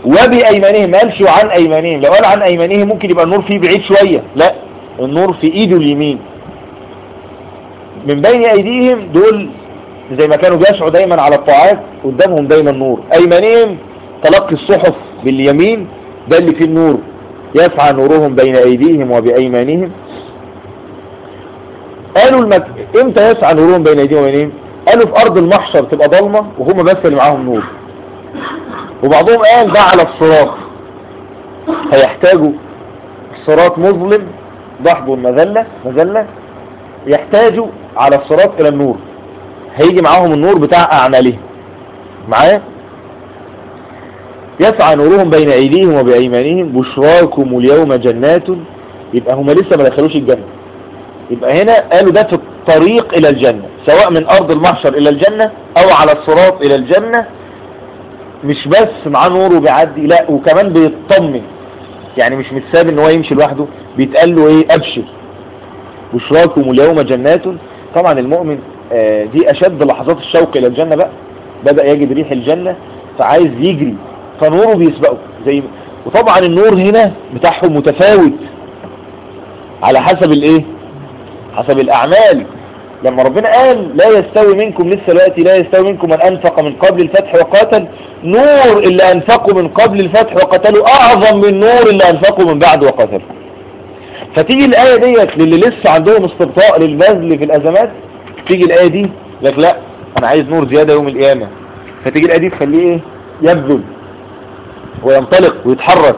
وبأيمانهم ما قالش عن أيمانهم. لو قال عن أيمانهم ممكن يبقى النور فيه بعيد شوية. لا النور في إيده اليمين. من بين أيديهم دول زي ما كانوا بيسعوا دايما على الطاعات قدامهم دايما نور أيمانهم تلقي الصحف باليمين ده اللي فيه النور. يسعى نورهم بين أيديهم وبأيمانهم. قالوا المك... إمتى يسعى نورهم بين أيديهم وبأيمانهم؟ قالوا في أرض المحشر تبقى ضلمة وهم بس اللي معاهم نور. وبعضهم قال ده على الصراط. هيحتاجوا الصراط مظلم ضحض مذلة مذلة. يحتاجوا على الصراط إلى النور. هيجي معاهم النور بتاع أعمالهم. معايا؟ يسعى نورهم بين أيديهم وبأيمانهم. بشراكم اليوم جنات. يبقى هم لسه ما دخلوش الجنة. يبقى هنا قالوا ده في الطريق إلى الجنة. سواء من أرض المحشر إلى الجنة أو على الصراط إلى الجنة. مش بس معاه نور وبيعدي لا وكمان بيطمن. يعني مش متساب إن هو يمشي لوحده. بيتقال له إيه؟ أبشر. بشراكم اليوم جنات. طبعا المؤمن آه دي أشد لحظات الشوق إلى الجنة بقى. بدأ يجد ريح الجنة فعايز يجري فنوره بيسبقه. زي وطبعا النور هنا بتاعهم متفاوت. على حسب الإيه؟ حسب الأعمال. لما ربنا قال لا يستوي منكم لسه دلوقتي لا يستوي منكم من أنفق من قبل الفتح وقاتل. نور اللي أنفقوا من قبل الفتح وقتلوا أعظم من نور اللي أنفقوا من بعد وقتلوا فتيجي الآية ديت للي لسه عندهم استبطاء للبذل في الأزمات تيجي الآية دي لك لا أنا عايز نور زيادة يوم القيامة. فتيجي الآية دي تخليه إيه؟ يبذل وينطلق ويتحرك.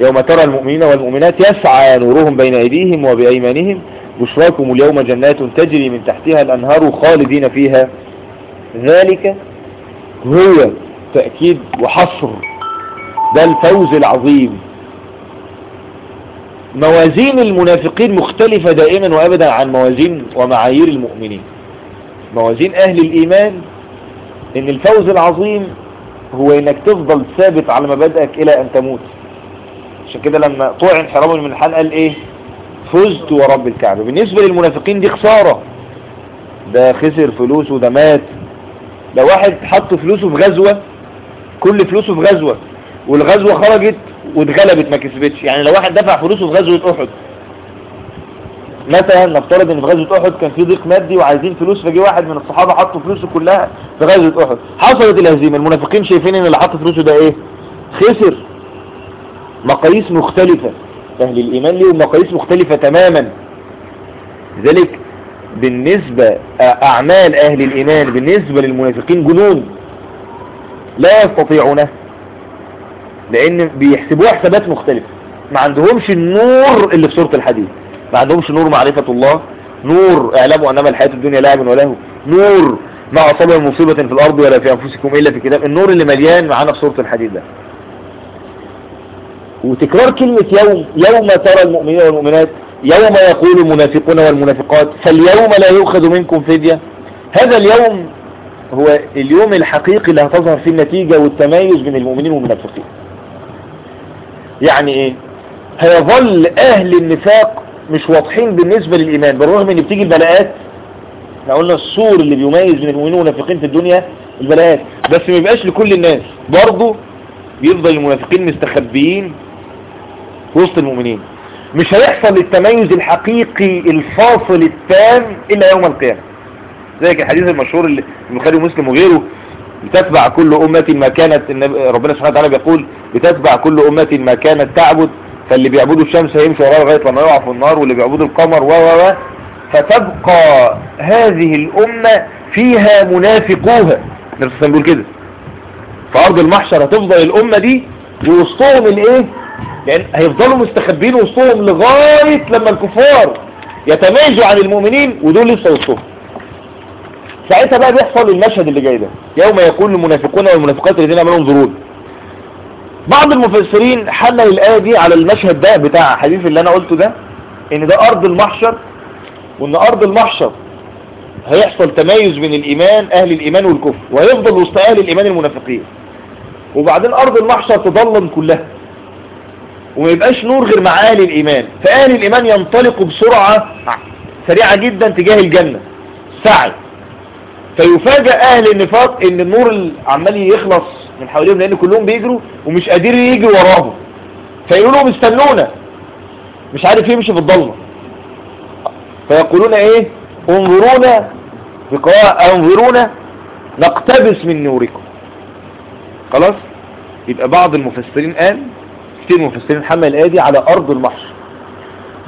يوم ترى المؤمنين والمؤمنات يسعى نورهم بين أيديهم وبأيمانهم بشراكم اليوم جنات تجري من تحتها الأنهار خالدين فيها. ذلك هو تأكيد وحصر. ده الفوز العظيم. موازين المنافقين مختلفة دائما وأبدا عن موازين ومعايير المؤمنين. موازين أهل الإيمان إن الفوز العظيم هو إنك تفضل ثابت على مبادئك إلى أن تموت. عشان كده لما طوع حرام من الحال قال إيه؟ فزت ورب الكعبة. بالنسبة للمنافقين دي خسارة. ده خسر فلوسه ده مات. ده واحد حط فلوسه في غزوة كل فلوسه في غزوة والغزوة خرجت واتغلبت ما كسبتش. يعني لو واحد دفع فلوسه في غزوة أحد مثلا نفترض إن في غزوة أحد كان في ضيق مادي وعايزين فلوس فجي واحد من الصحابة حطوا فلوسه كلها في غزوة أحد. حصلت الهزيمة. المنافقين شايفين إن اللي حط فلوسه ده إيه؟ خسر. مقاييس مختلفة. أهل الإيمان لهم مقاييس مختلفة تماما. لذلك بالنسبة أعمال أهل الإيمان بالنسبة للمنافقين جنون. لا يستطيعونه لأن بيحسبوها حسابات مختلفة. ما عندهمش النور اللي في سورة الحديث ما عندهمش نور معرفة الله. نور اعلموا أنما الحياة الدنيا لعب وله. نور ما أصاب من مصيبة في الأرض ولا في أنفسكم إلا في كتاب. النور اللي مليان معانا في سورة الحديث ده. وتكرار كلمة يوم. يوم ترى المؤمنين والمؤمنات. يوم يقول المنافقون والمنافقات. فاليوم لا يؤخذ منكم فدية. هذا اليوم هو اليوم الحقيقي اللي هتظهر فيه النتيجة والتمايز بين المؤمنين والمنافقين. يعني إيه؟ هيظل أهل النفاق مش واضحين بالنسبة للإيمان. بالرغم ان بتيجي البلاءات. إحنا قلنا الصور اللي بيميز بين المؤمنين والمنافقين في الدنيا البلاءات. بس ما يبقاش لكل الناس. برضه بيفضل المنافقين مستخبيين وسط المؤمنين. مش هيحصل التميز الحقيقي الفاصل التام إلا يوم القيامة. زي الحديث المشهور اللي البخاري ومسلم وغيره. بتتبع كل أمة ما كانت ربنا سبحانه وتعالى بيقول بتتبع كل أمة ما كانت تعبد فاللي بيعبدوا الشمس هيمشوا وراها لغاية لما يقع في النار واللي بيعبدوا القمر و و و فتبقى هذه الأمة فيها منافقوها. نفس بيقول كده. في أرض المحشر هتفضل الأمة دي ووسطهم الإيه؟ لأن هيفضلوا مستخبين وسطهم لغاية لما الكفار يتميزوا عن المؤمنين ودول لسه وسطهم. ساعتها بقى بيحصل المشهد اللي جاي ده. يوم يقول المنافقون والمنافقات الذين امنوا انظرون بعض المفسرين حمل الآية دي على المشهد ده بتاع حديث اللي أنا قلته ده إن ده أرض المحشر وإن أرض المحشر هيحصل تميز بين الإيمان أهل الإيمان والكفر وهيفضل وسط أهل الإيمان المنافقين. وبعدين أرض المحشر تضلم كلها. وما يبقاش نور غير مع أهل الإيمان. فأهل الإيمان ينطلقوا بسرعة سريعة جدا تجاه الجنة. سعي. فيفاجئ أهل النفاق إن النور عمال يخلص من حواليهم لأن كلهم بيجروا ومش قادرين يجي وراهم. فيقولوا لهم استنونا. مش عارف يمشي في الضلمة. فيقولون إيه؟ انظرونا انظرونا نقتبس من نوركم. خلاص؟ يبقى بعض المفسرين قال كتير مفسرين حمل الآية دي على أرض المحشر.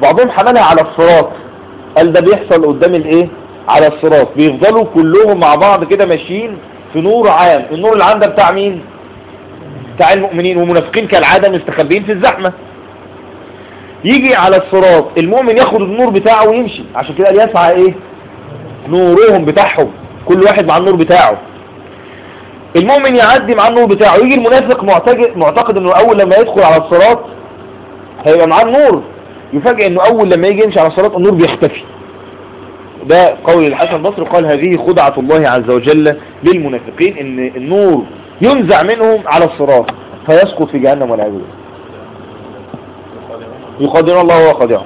بعضهم حملها على الصراط. قال ده بيحصل قدام الإيه؟ على الصراط. بيفضلوا كلهم مع بعض كده ماشيين في نور عام. النور العام ده بتاع مين؟ بتاع المؤمنين والمنافقين كالعادة مستخبين في الزحمة. يجي على الصراط. المؤمن ياخد النور بتاعه ويمشي. عشان كده يسعى إيه؟ نورهم بتاعهم. كل واحد مع النور بتاعه. المؤمن يعدي مع النور بتاعه. يجي المنافق معتقد, معتقد إنه أول لما يدخل على الصراط هيبقى معاه النور. يفاجئ إنه أول لما يجي يمشي على الصراط النور بيختفي. ده قول الحسن البصري قال هذه خدعة الله عز وجل للمنافقين إن النور ينزع منهم على الصراط فيسقط في جهنم والعياذ بالله يقدر الله وهو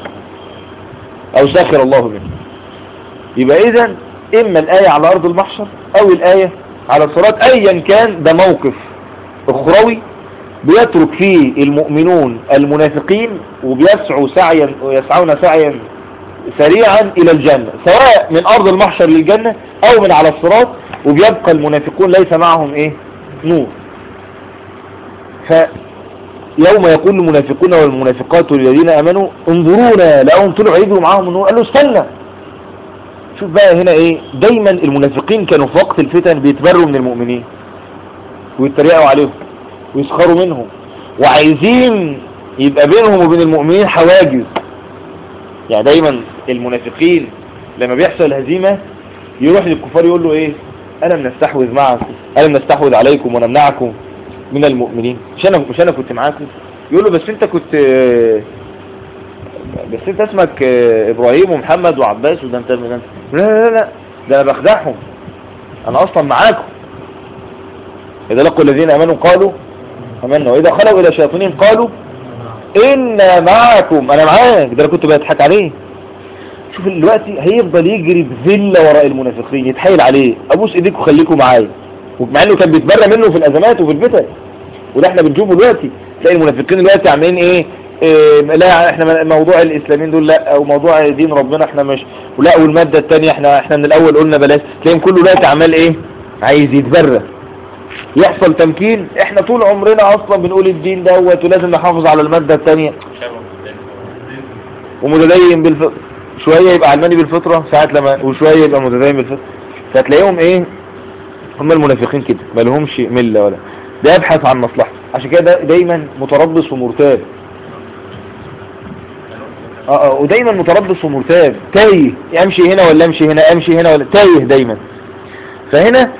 أو سخر الله منه. يبقى اذا إما الآية على أرض المحشر أو الآية على الصراط ايا كان ده موقف أخروي بيترك فيه المؤمنون المنافقين وبيسعوا سعيا ويسعون سعيا سريعا إلى الجنة سواء من أرض المحشر للجنة أو من على الصراط وبيبقى المنافقون ليس معهم إيه؟ نور. فيوم يقول المنافقون والمنافقات الذين آمنوا انظرونا لقوم طلعوا يجروا معاهم النور قال له استنى. شوف بقى هنا إيه؟ دايما المنافقين كانوا في وقت الفتن بيتبروا من المؤمنين ويتريقوا عليهم ويسخروا منهم وعايزين يبقى بينهم وبين المؤمنين حواجز. يعني دايما المنافقين لما بيحصل هزيمة يروح للكفار يقول له إيه؟ أنا بنستحوذ معكم أنا بنستحوذ عليكم ونمنعكم من المؤمنين. مش أنا مش أنا كنت معاكم. يقول له بس أنت كنت بس أنت اسمك إبراهيم ومحمد وعباس وده أنت لا لا لا. ده أنا بخدعهم. أنا أصلا معاكم. إذا لقوا الذين آمنوا قالوا آمنا. وإذا خلوا إلى شياطينهم قالوا إن معكم. أنا معاك. ده أنا كنت بضحك عليه. شوف دلوقتي هيفضل يجري بذلة وراء المنافقين يتحايل عليه. أبوس إيديك وخليكم معايا. ومع إنه كان بيتبرى منه في الأزمات وفي الفتن. وده إحنا بنشوفه دلوقتي. تلاقي المنافقين دلوقتي عاملين إيه, إيه لا إحنا موضوع الإسلاميين دول لا. وموضوع دين ربنا إحنا مش. ولا والمادة التانية إحنا إحنا من الأول قلنا بلاش. تلاقيهم كله دلوقتي عمال إيه؟ عايز يتبرى. يحصل تمكين إحنا طول عمرنا أصلا بنقول الدين دوت ولازم نحافظ على المادة التانية. ومتدين بالفطرة شوية يبقى علماني بالفطرة ساعات لما وشوية يبقى متدين بالفطرة. فتلاقيهم إيه؟ هم المنافقين كده ما لهمش ملة ولا ده يبحث عن مصلحته عشان كده دايما متربص ومرتاب. آه آه ودايما متربص ومرتاب. تايه امشي هنا ولا امشي هنا؟ امشي هنا ولا تايه دايما. فهنا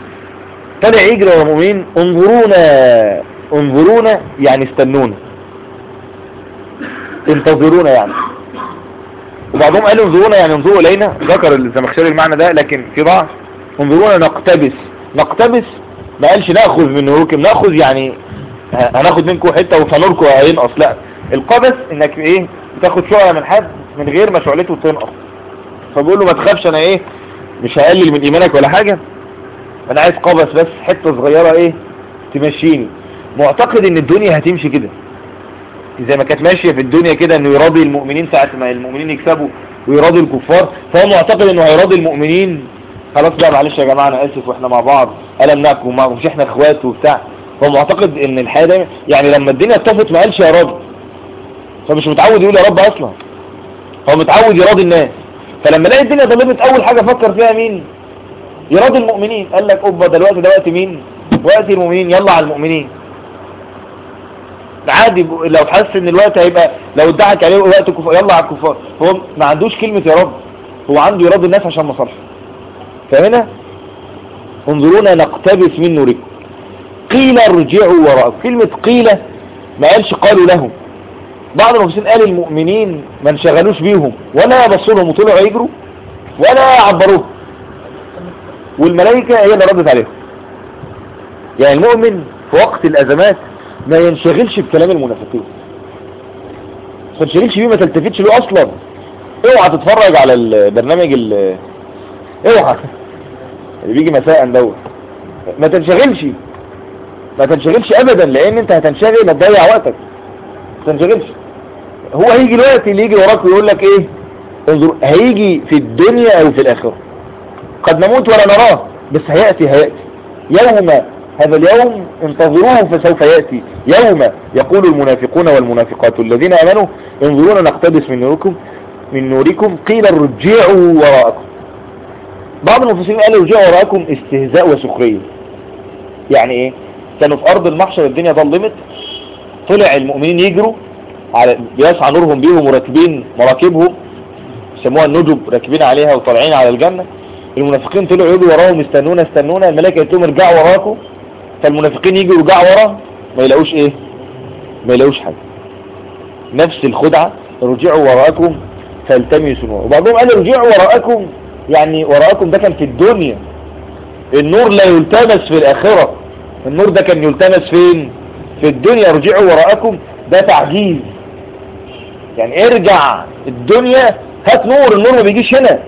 طلع يجري ورا المؤمنين انظرونا انظرونا يعني استنونا. انتظرونا يعني. وبعضهم قالوا انظرونا يعني انظروا إلينا. ذكر الزمخشري المعنى ده لكن في بعض انظرونا نقتبس. نقتبس؟ ما قالش ناخذ من نوركم. ناخذ يعني هناخد منكم حتة وفنوركم هينقص لا القبس إنك إيه؟ تاخد شعلة من حد من غير ما شعلته تنقص. فبقول له ما تخافش أنا إيه؟ مش هقلل من إيمانك ولا حاجة. أنا عايز قبس بس حتة صغيرة إيه تمشيني. معتقد ان الدنيا هتمشي كده. زي ما كانت ماشية في الدنيا كده انه يراضي المؤمنين ساعة ما المؤمنين يكسبوا ويراضي الكفار. فهو معتقد انه هيراضي المؤمنين. خلاص بقى معلش يا جماعة أنا آسف وإحنا مع بعض. أنا منعكم معكم مش إحنا اخوات وبتاع. هو معتقد ان الحياة ده يعني لما الدنيا اتطفت ما قالش يا رب. فمش متعود يقول يا رب أصلا. هو متعود يراضي الناس. فلما لقى الدنيا ضلمت أول حاجة فكر فيها مين؟ يراضي المؤمنين. قال لك أوبا ده الوقت ده وقت مين؟ وقت المؤمنين يلا على المؤمنين. عادي لو حس إن الوقت هيبقى لو ادعك عليه وقت الكفار يلا على الكفار. هو ما عندوش كلمة يا رب. هو عنده يراضي الناس عشان مصالحه. فهنا انظرونا نقتبس من نوركم. قيل ارجعوا وراءكم. كلمة قيل ما قالش قالوا لهم. بعض المفسرين قال المؤمنين ما انشغلوش بيهم. ولا بصوا لهم وطلعوا يجروا ولا عبروه والملائكة هي اللي ردت عليهم. يعني المؤمن في وقت الأزمات ما ينشغلش بكلام المنافقين. ما تنشغلش بيه ما تلتفتش له أصلا. اوعى تتفرج على البرنامج ال اوعى. اللي بيجي مساء دوت. ما تنشغلش. ما تنشغلش ابدا لأن أنت هتنشغل هتضيع وقتك. ما تنشغلش. هو هيجي الوقت اللي يجي وراك ويقول لك إيه؟ انظر هيجي في الدنيا أو في الآخرة. قد نموت ولا نراه. بس هيأتي هيأتي. يوم هذا اليوم انتظروه فسوف يأتي. يوم يقول المنافقون والمنافقات الذين آمنوا انظرونا نقتبس من نوركم من نوركم. قيل ارجعوا وراءكم. بعض المفسرين قالوا ارجعوا وراءكم استهزاء وسخرية. يعني إيه؟ كانوا في أرض المحشر الدنيا ظلمت. طلع المؤمنين يجروا على بيسعى نورهم بيهم وراكبين مراكبهم. يسموها النجب راكبين عليها وطالعين على الجنة. المنافقين طلعوا يجروا وراهم استنونا استنونا الملائكة قالت لهم ارجعوا وراكم. فالمنافقين يجوا يرجعوا ورا ما يلاقوش إيه؟ ما يلاقوش حاجة. نفس الخدعة ارجعوا وراءكم فالتمسوا. نور وبعضهم قال ارجعوا وراءكم يعني وراءكم ده كان في الدنيا. النور لا يلتمس في الآخرة. النور ده كان يلتمس فين؟ في الدنيا. ارجعوا وراءكم ده تعجيز. يعني ارجع الدنيا هات نور النور ما بيجيش هنا.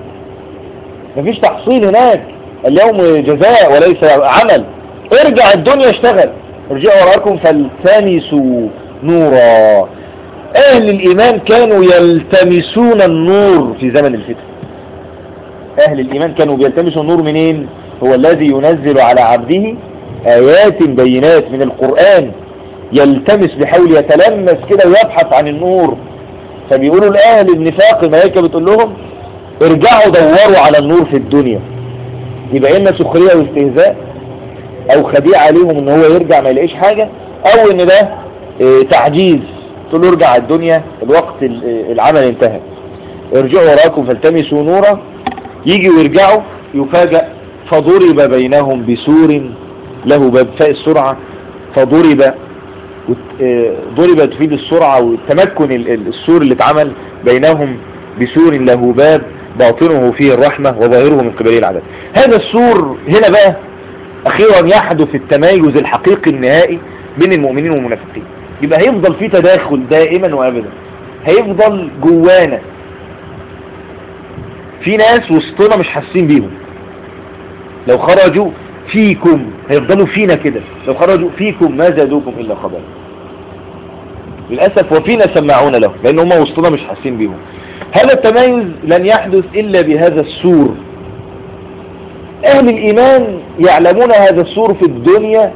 مفيش تحصيل هناك اليوم جزاء وليس عمل. ارجع الدنيا اشتغل. ارجعوا وراءكم فالتمسوا نورا. أهل الإيمان كانوا يلتمسون النور في زمن الفتن. أهل الإيمان كانوا بيلتمسوا النور منين؟ هو الذي ينزل على عبده آيات بينات من القرآن. يلتمس بحول يتلمس كده ويبحث عن النور. فبيقولوا لأهل النفاق الملائكة بتقول لهم ارجعوا دوروا على النور في الدنيا. يبقى إما سخرية واستهزاء أو خديعة عليهم إن هو يرجع ما يلاقيش حاجة أو إن ده آه تعجيز. تقول له ارجع الدنيا الوقت العمل انتهى. ارجعوا وراكم فالتمسوا نورا. يجي ويرجعوا يفاجأ فضرب بينهم بسور له باب فاء السرعة. فضرب ضرب تفيد السرعة والتمكن السور اللي اتعمل بينهم بسور له باب. باطنه فيه الرحمة وظاهره من قبله العذاب هذا السور هنا بقى أخيرا يحدث التمايز الحقيقي النهائي بين المؤمنين والمنافقين. يبقى هيفضل في تداخل دائما وابدا. هيفضل جوانا. في ناس وسطنا مش حاسين بيهم. لو خرجوا فيكم هيفضلوا فينا كده. لو خرجوا فيكم ما زادوكم إلا خبالا. للأسف وفينا سماعون له لأن هم وسطنا مش حاسين بيهم. هذا التميز لن يحدث إلا بهذا السور. أهل الإيمان يعلمون هذا السور في الدنيا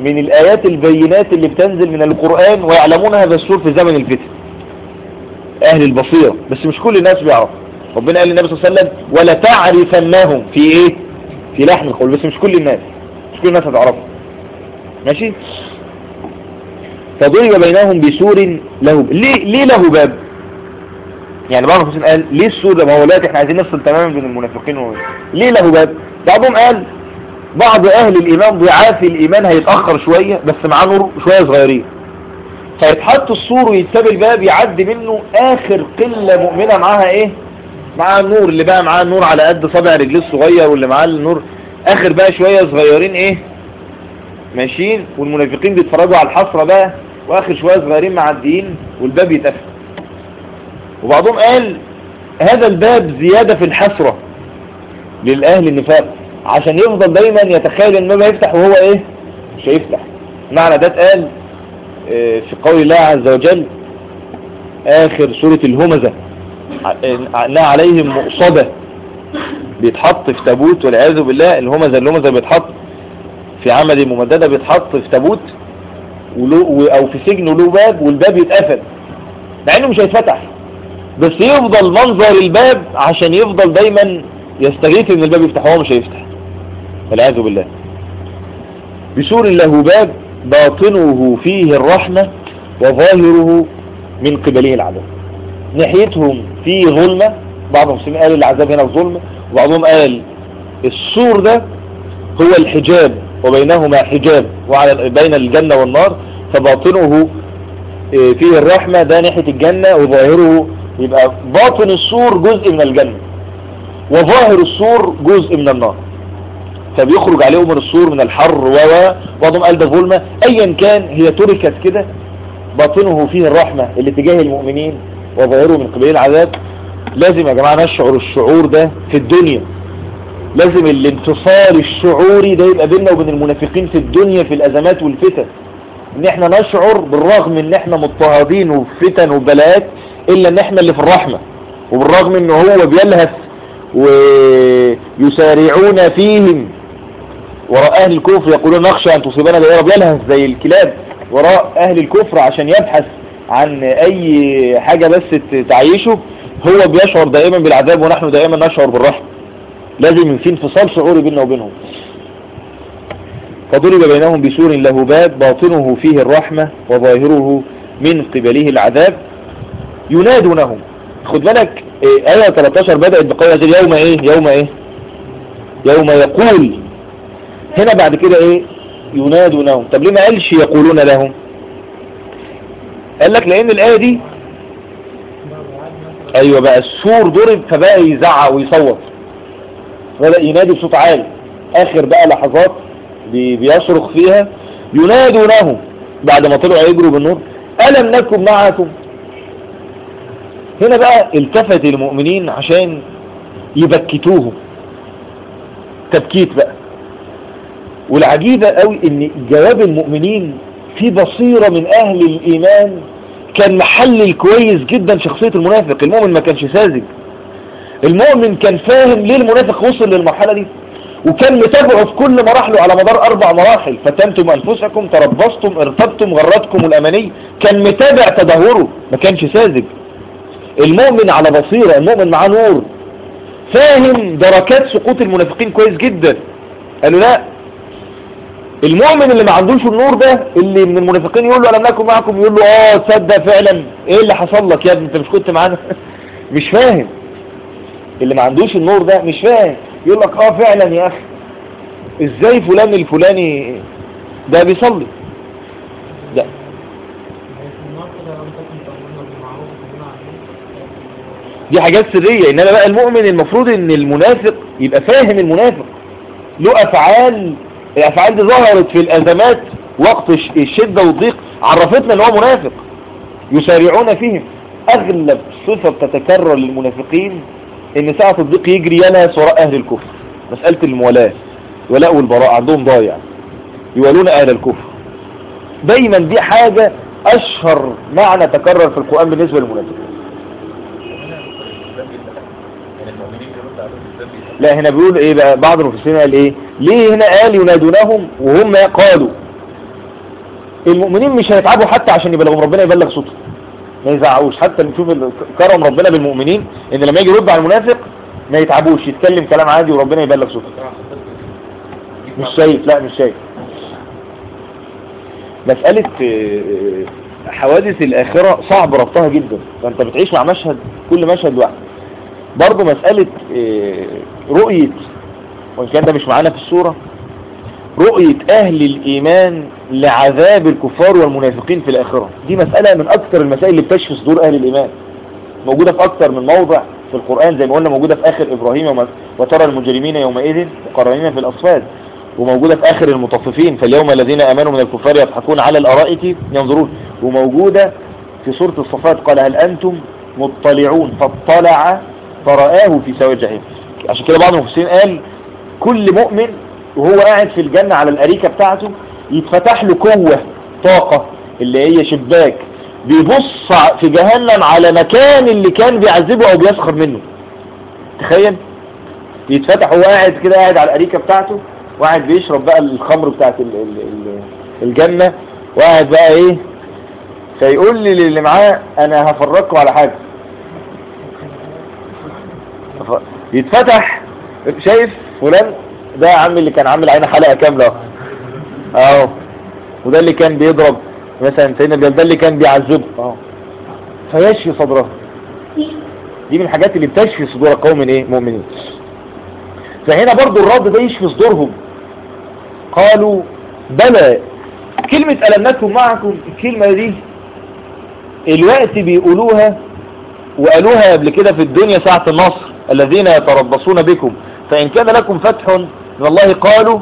من الآيات البينات اللي بتنزل من القرآن ويعلمون هذا السور في زمن الفتن. أهل البصيرة. بس مش كل الناس بيعرف ربنا قال للنبي صلى الله عليه وسلم ولا تعرفنهم في إيه؟ في لحن القول. بس مش كل الناس. مش كل الناس هتعرفه. ماشي؟ فضرب بينهم بسور له ليه ليه له باب؟ يعني بعض المفسرين قال ليه السور ده ما هو دلوقتي إحنا عايزين نفصل تماما بين المنافقين و... ليه له باب؟ بعضهم قال بعض أهل الإيمان ضعاف الإيمان هيتأخر شوية بس معاه نور شوية صغيرين. فيتحط السور ويتساب الباب يعدي منه آخر قلة مؤمنة معاها إيه؟ معاه النور اللي بقى معاه النور على قد صابع رجليه الصغير واللي معاه النور آخر بقى شوية صغيرين إيه؟ ماشيين والمنافقين بيتفرجوا على الحسره بقى وآخر شوية صغيرين معديين والباب يتقفل. وبعضهم قال هذا الباب زيادة في الحسرة للأهل النفاق عشان يفضل دايما يتخيل إن ما يفتح وهو إيه؟ مش هيفتح. معنى ده اتقال في قول الله عز وجل آخر سورة الهمزة إنها عليهم مؤصبة بيتحط في تابوت والعياذ بالله الهمزة الهمزة بيتحط في عمد ممددة بيتحط في تابوت أو في سجن له باب والباب يتقفل مع إنه مش هيتفتح. بس يفضل منظر الباب عشان يفضل دايما يستغيث إن الباب يفتح هو مش هيفتح. والعياذ بالله. بسور له باب باطنه فيه الرحمة وظاهره من قبله العذاب ناحيتهم فيه ظلمة بعضهم قال العذاب هنا ظلمة وبعضهم قال السور ده هو الحجاب وبينهما حجاب وعلى بين الجنة والنار فباطنه آه، فيه الرحمة ده ناحية الجنة وظاهره يبقى باطن السور جزء من الجنة وظاهر السور جزء من النار. فبيخرج عليهم السور من الحر و قال ده ظلمة. ايا كان هي تركت كده باطنه فيه الرحمة اللي تجاه المؤمنين وظاهره من قبيل العذاب. لازم يا جماعة نشعر الشعور ده في الدنيا. لازم الانتصار الشعوري ده يبقى بيننا وبين المنافقين في الدنيا في الأزمات والفتن. إن إحنا نشعر بالرغم إن إحنا مضطهدين وفتن وبلاءات إلا أن إحنا اللي في الرحمة. وبالرغم إن هو بيلهث ويسارعون فيهم وراء أهل الكفر يقولون نخشى أن تصيبنا دائرة بيلهث زي الكلاب وراء أهل الكفر عشان يبحث عن أي حاجة بس تعيشه. هو بيشعر دائما بالعذاب ونحن دائما نشعر بالرحمة. لازم في انفصال شعوري بيننا وبينهم. فضرب بينهم بسور له باب باطنه فيه الرحمة وظاهره من قبله العذاب. ينادونهم. خد بالك إيه آية 13 بدأت بقول يوم إيه؟ يوم إيه؟ يوم يقول. هنا بعد كده إيه؟ ينادونهم. طب ليه ما قالش يقولون لهم؟ قال لك لأن الآية دي أيوه بقى السور ضرب فبقى يزعق ويصوت. بدأ ينادي بصوت عالي. آخر بقى لحظات بيصرخ فيها. ينادونه بعد ما طلعوا يجروا بالنور. ألم نكن معكم؟ هنا بقى التفت المؤمنين عشان يبكتوهم تبكيت بقى. والعجيبة قوي إن جواب المؤمنين في بصيرة من أهل الإيمان كان محلل كويس جدا شخصية المنافق. المؤمن ما كانش ساذج. المؤمن كان فاهم ليه المنافق وصل للمرحلة دي. وكان متابعه في كل مراحله على مدار أربع مراحل. فتنتم أنفسكم تربصتم ارتبتم غرتكم الأماني. كان متابع تدهوره. ما كانش ساذج. المؤمن على بصيرة المؤمن معاه نور. فاهم دركات سقوط المنافقين كويس جدا. قالوا لا. المؤمن اللي ما عندوش النور ده اللي من المنافقين يقول له ألم نكن معكم يقول له آه تصدق فعلا. إيه اللي حصل لك يا ابني؟ أنت مش كنت معانا؟ [laughs] مش فاهم. اللي ما عندوش النور ده مش فاهم. يقول لك آه فعلا يا أخي. إزاي فلان الفلاني ده بيصلي؟ ده دي حاجات سرية إنما بقى المؤمن المفروض إن المنافق يبقى فاهم المنافق. له أفعال الأفعال دي ظهرت في الأزمات وقت الشدة والضيق عرفتنا إن هو منافق. يسارعون فيهم. أغلب صفة بتتكرر للمنافقين إن ساعة الضيق يجري ينهس وراء أهل الكفر. مسألة الموالاة ولاء والبراء عندهم ضايع. يوالون أهل الكفر. دايما دي حاجة أشهر معنى تكرر في القرآن بالنسبة للمنافقين. لا هنا بيقول إيه بقى؟ بعض المفسرين قال إيه؟ ليه هنا قال ينادونهم وهم قالوا؟ المؤمنين مش هيتعبوا حتى عشان يبلغوا ربنا يبلغ صوتهم. ما يزعقوش حتى نشوف كرم ربنا بالمؤمنين إن لما يجي يرد على المنافق ما يتعبوش يتكلم كلام عادي وربنا يبلغ صوته مش شايف لا مش شايف. مسألة حوادث الآخرة صعب ربطها جدا. فأنت بتعيش مع مشهد كل مشهد لوحده برضه مسألة رؤية وإن كان ده مش معانا في الصورة رؤية أهل الإيمان لعذاب الكفار والمنافقين في الآخرة. دي مسألة من أكثر المسائل اللي بتشفي صدور أهل الإيمان. موجودة في أكثر من موضع في القرآن زي ما قلنا موجودة في آخر إبراهيم وترى المجرمين يومئذ مقرنين في الأصفاد. وموجودة في آخر المطففين فاليوم الذين آمنوا من الكفار يضحكون على الأرائك ينظرون. وموجودة في سورة الصفات قال هل أنتم مطلعون؟ فاطلع فرآه في سواء الجحيم عشان كده بعض المفسرين قال كل مؤمن وهو قاعد في الجنة على الأريكة بتاعته يتفتح له قوة طاقة اللي هي شباك بيبص في جهنم على مكان اللي كان بيعذبه أو بيسخر منه. تخيل؟ يتفتح هو قاعد كده قاعد على الأريكة بتاعته وقاعد بيشرب بقى الخمر بتاعت ال ال ال الجنة وقاعد بقى إيه؟ فيقول لي اللي معاه أنا هفرجكم على حاجة. يتفتح شايف فلان؟ ده يا عم اللي كان عامل علينا حلقة كاملة أهو. وده اللي كان بيضرب. مثلا سيدنا ده اللي كان بيعذبه. أهو. فيشفي صدره. دي من الحاجات اللي بتشفي صدور قوم إيه؟ مؤمنين. فهنا برضو الرد ده يشفي صدورهم. قالوا بلى. كلمة ألمناكم معكم الكلمة دي الوقت بيقولوها وقالوها قبل كده في الدنيا ساعة النصر. الذين يتربصون بكم. فإن كان لكم فتح من الله قالوا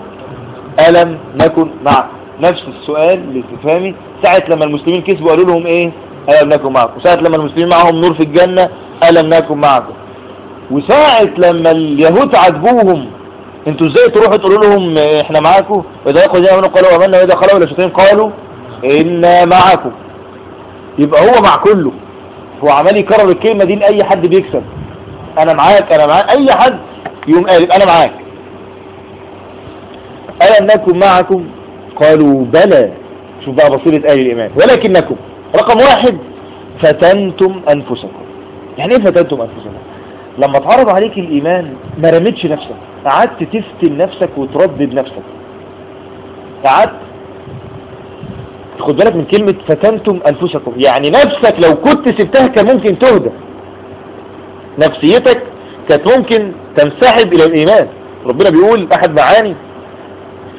ألم نكن معكم؟ نفس السؤال الاستفهامي ساعة لما المسلمين كسبوا قالوا لهم إيه؟ ألم نكن معكم. ساعة لما المسلمين معهم نور في الجنة ألم نكن معكم. وساعة لما اليهود عاتبوهم أنتوا إزاي تروحوا تقولوا لهم إحنا معاكم؟ وإذا ياخذ آمنوا قالوا آمنا وإذا خلوا إلى شياطين قالوا إنا معاكم يبقى هو مع كله. هو عمال يكرر الكلمة دي لأي حد بيكسب. أنا معاك أنا معاك. أي حد يقوم قالب أنا معاك. ألم نكن معكم؟ قالوا بلى. شوف بقى بصيرة آل الإيمان. ولكنكم رقم واحد فتنتم أنفسكم. يعني إيه فتنتم أنفسكم؟ لما اتعرض عليك الإيمان ما رميتش نفسك. قعدت تفتن نفسك وتردد نفسك. قعدت. خد بالك من كلمة فتنتم أنفسكم. يعني نفسك لو كنت سبتها كان ممكن تهدى. نفسيتك كانت ممكن تنسحب إلى الإيمان. ربنا بيقول أحد معاني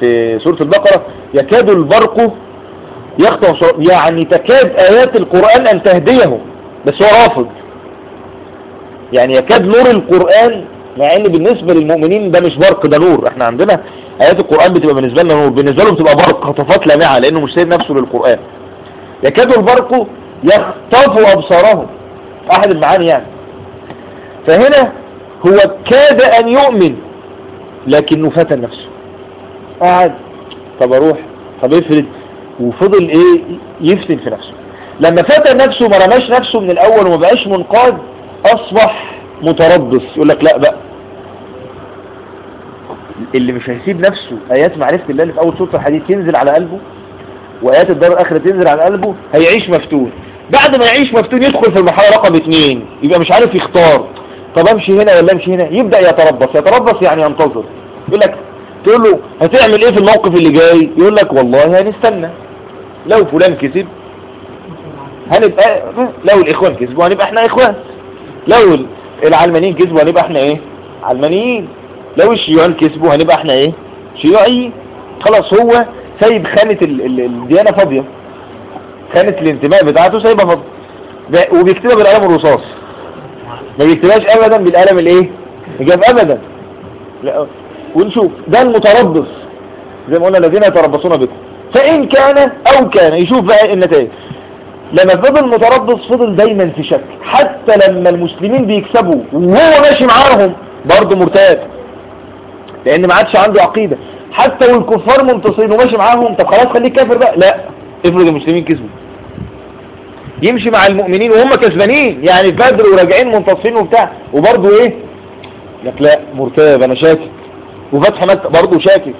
في سورة البقرة يكاد البرق يخطف يعني تكاد آيات القرآن أن تهديه بس هو رافض. يعني يكاد نور القرآن مع إن بالنسبة للمؤمنين ده مش برق ده نور. إحنا عندنا آيات القرآن بتبقى بالنسبة لنا نور بالنسبة لهم بتبقى برق خطفات لامعة لأنه مش سايب نفسه للقرآن. يكاد البرق يخطف أبصارهم. أحد المعاني يعني. فهنا هو كاد أن يؤمن لكنه فتن نفسه. قعد طب أروح؟ طب افرد. وفضل إيه؟ يفتن في نفسه. لما فتن نفسه ما رماش نفسه من الأول وما بقاش منقاد أصبح متربص يقول لك لا بقى. اللي مش هيسيب نفسه آيات معرفة الله اللي في أول سورة الحديث تنزل على قلبه وآيات الدار الآخرة تنزل على قلبه هيعيش مفتون. بعد ما يعيش مفتون يدخل في المرحلة رقم اثنين يبقى مش عارف يختار. طب امشي هنا ولا امشي هنا؟ يبدأ يتربص. يتربص يعني ينتظر. يقول لك تقول له هتعمل إيه في الموقف اللي جاي؟ يقول لك والله هنستنى لو فلان كسب هنبقى لو الإخوان كسبوا هنبقى إحنا إخوان. لو العلمانيين كسبوا هنبقى إحنا إيه؟ علمانيين. لو الشيوعيين كسبوا هنبقى إحنا إيه؟ شيوعيين. خلاص هو سايب خانة ال ال الديانة فاضية. خانة الانتماء بتاعته سايبها فاضية. وبيكتبها بالقلم الرصاص. ما بيكتبهاش ابدا بالقلم الإيه؟ جاب ابدا. لا. ونشوف. ده المتربص زي ما قلنا الذين يتربصون بكم. فإن كان أو كان يشوف بقى النتائج. لما فضل متربص فضل دايما في شك. حتى لما المسلمين بيكسبوا وهو ماشي معاهم برضه مرتاب. لأن ما عادش عنده عقيدة. حتى والكفار منتصرين وماشي معاهم طب خلاص خليك كافر بقى. لا. افرض المسلمين كسبوا. يمشي مع المؤمنين وهم كسبانين. يعني بدر وراجعين منتصرين وبتاع. وبرضه إيه؟ لك لا مرتاب أنا شاكك. وفتح مكة برضه شاكك.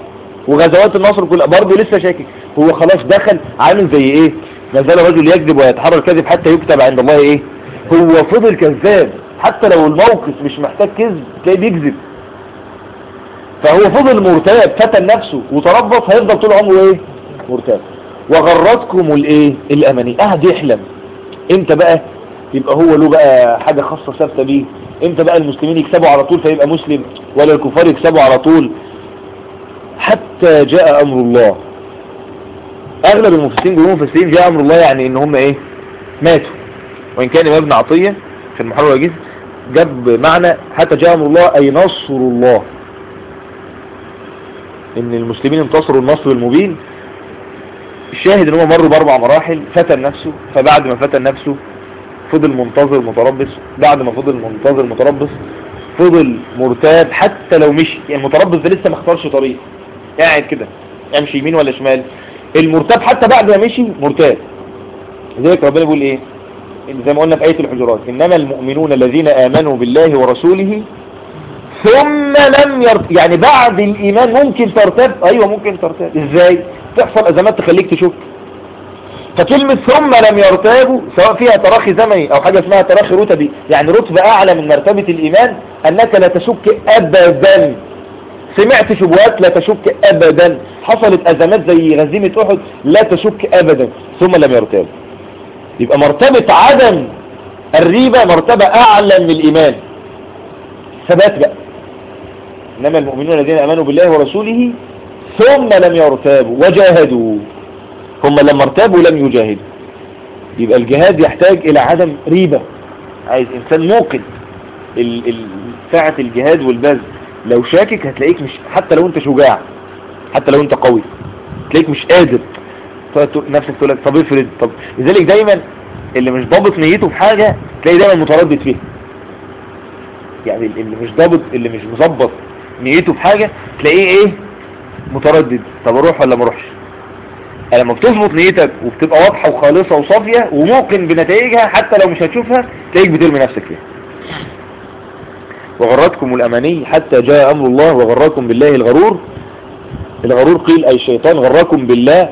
وغزوات النصر كلها برضه لسه شاكك. هو خلاص دخل عامل زي إيه؟ ما زال رجل يكذب ويتحرى الكذب حتى يكتب عند الله إيه؟ هو فضل كذاب. حتى لو الموقف مش محتاج كذب تلاقيه بيكذب. فهو فضل مرتاب فتن نفسه. وتربص هيفضل طول عمره إيه؟ مرتاب. وغرتكم الإيه؟ الأماني. قاعد يحلم إمتى بقى يبقى هو له بقى حاجة خاصة ثابتة بيه؟ إمتى بقى المسلمين يكسبوا على طول فيبقى مسلم ولا الكفار يكسبوا على طول؟ حتى جاء أمر الله. أغلب المفسرين بيقولوا المفسرين جاء أمر الله يعني إن هم إيه؟ ماتوا. وإن كان ابن عطية في المحرر والجيز جاب معنى حتى جاء أمر الله أي نصر الله. إن المسلمين انتصروا النصر المبين الشاهد إن هم مروا بأربع مراحل فتن نفسه فبعد ما فتن نفسه فضل منتظر متربص بعد ما فضل منتظر متربص فضل مرتاب حتى لو مشي. يعني المتربص ده لسه ما اختارش طريق. قاعد كده امشي يمين ولا شمال. المرتاب حتى بعد ما مشي مرتاب. لذلك ربنا بيقول إيه؟ زي ما قلنا في آية الحجرات إنما المؤمنون الذين آمنوا بالله ورسوله ثم لم يرت... يعني بعد الإيمان ممكن ترتاب؟ أيوة ممكن ترتاب. إزاي؟ تحصل أزمات تخليك تشك فكلمة ثم لم يرتابوا سواء فيها تراخي زمني أو حاجة اسمها تراخي رتبي يعني رتبة أعلى من مرتبة الإيمان أنك لا تشك ابدا. سمعت شبهات لا تشك ابدا. حصلت أزمات زي غزيمة أحد لا تشك ابدا. ثم لم يرتابوا يبقى مرتبة عدم الريبة مرتبة أعلى من الإيمان. ثبات بقى. إنما المؤمنون الذين آمنوا بالله ورسوله ثم لم يرتابوا وجاهدوا. هم لما ارتابوا لم يجاهدوا. يبقى الجهاد يحتاج إلى عدم ريبة. عايز ال- ال- ساعة الجهاد والبذل. لو شاكك هتلاقيك مش حتى لو أنت شجاع. حتى لو أنت قوي. تلاقيك مش قادر. نفسك تقول لك طب افرض طب لذلك دايما اللي مش ضابط نيته في حاجة تلاقي دايما متردد فيها. يعني اللي مش ضابط اللي مش مظبط نيته في حاجة تلاقيه إيه؟ متردد. طب أروح ولا ما أروحش؟ لما بتظبط نيتك وبتبقى واضحة وخالصة وصافية وموقن بنتائجها حتى لو مش هتشوفها تلاقيك بترمي نفسك فيها. وغرتكم الأماني حتى جاء أمر الله وغركم بالله الغرور. الغرور قيل أي شيطان غركم بالله.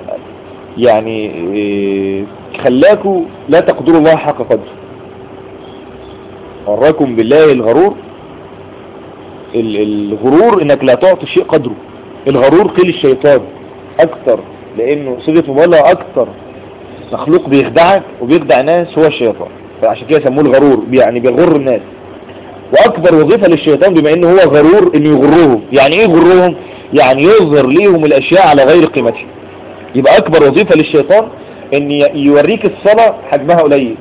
يعني إيه، خلاكوا لا تقدروا الله حق قدره. غركم بالله الغرور. ال- الغرور إنك لا تعطي شيء قدره. الغرور قيل الشيطان أكتر لأنه صيغة مبالغة أكتر. مخلوق بيخدعك وبيخدع ناس هو الشيطان. فعشان كده سموه الغرور يعني بيغر الناس. وأكبر وظيفة للشيطان بما إنه هو غرور إنه يغرهم يعني إيه يغرهم يعني يظهر ليهم الأشياء على غير قيمتها. يبقى أكبر وظيفة للشيطان إن يوريك الصلاة حجمها قليل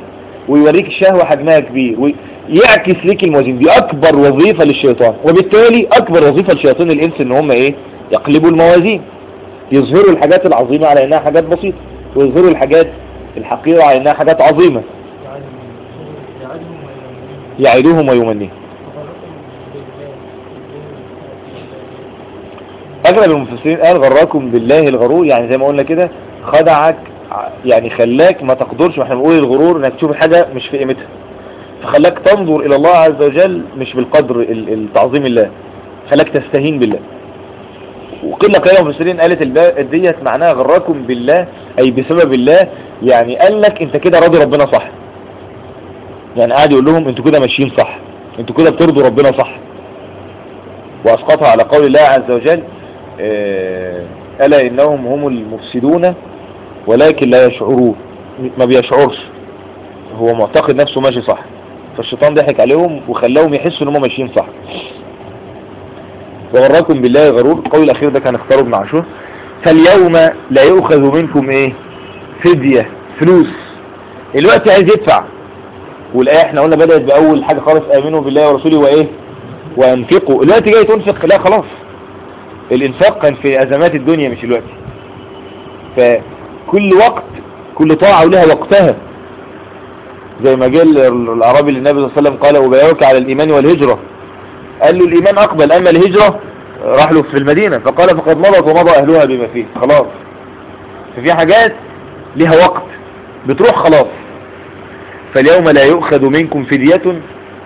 ويوريك الشهوة حجمها كبير ويعكس ليك الموازين. دي أكبر وظيفة للشيطان. وبالتالي أكبر وظيفة لشياطين الإنس إن هم إيه؟ يقلبوا الموازين يظهروا الحاجات العظيمة على إنها حاجات بسيطة ويظهروا الحاجات الحقيرة على إنها حاجات عظيمة. يعدوهم ويمنيهم. أغلب المفسرين قال غراكم بالله الغرور يعني زي ما قلنا كده خدعك يعني خلاك ما تقدرش وإحنا بنقول الغرور إنك تشوف حاجة مش في قيمتها. فخلاك تنظر إلى الله عز وجل مش بالقدر ال- التعظيم الله خلاك تستهين بالله. وقلة قليلة المفسرين قالت ديت معناها غراكم بالله أي بسبب الله يعني قال لك أنت كده راضي ربنا صح. يعني قاعد يقول لهم أنتوا كده ماشيين صح أنتوا كده بترضوا ربنا صح. وأسقطها على قول الله عز وجل آه، ألا إنهم هم المفسدون ولكن لا يشعرون ما بيشعرش. هو معتقد نفسه ماشي صح فالشيطان ضحك عليهم وخلاهم يحسوا إن هم ماشيين صح. وغركم بالله غرور. القول الأخير ده كان اختاره ابن عاشور. فاليوم لا يؤخذ منكم إيه؟ فدية فلوس. الوقت عايز يدفع. والآية إحنا قلنا بدأت بأول حاجة خالص آمنوا بالله ورسوله وإيه؟ وأنفقوا. الوقت جاي تنفق. لا خلاص. الإنفاق كان في أزمات الدنيا مش الوقت. فكل وقت كل طاعة ولها وقتها. زي ما جاء الأعرابي للنبي صلى الله عليه وسلم قال وبايعك على الإيمان والهجرة. قال له الايمان أقبل أما الهجرة راح له في المدينة فقال فقد مضت ومضى أهلها بما فيه. خلاص. ففي حاجات لها وقت. بتروح خلاص. فاليوم لا يؤخذ منكم فدية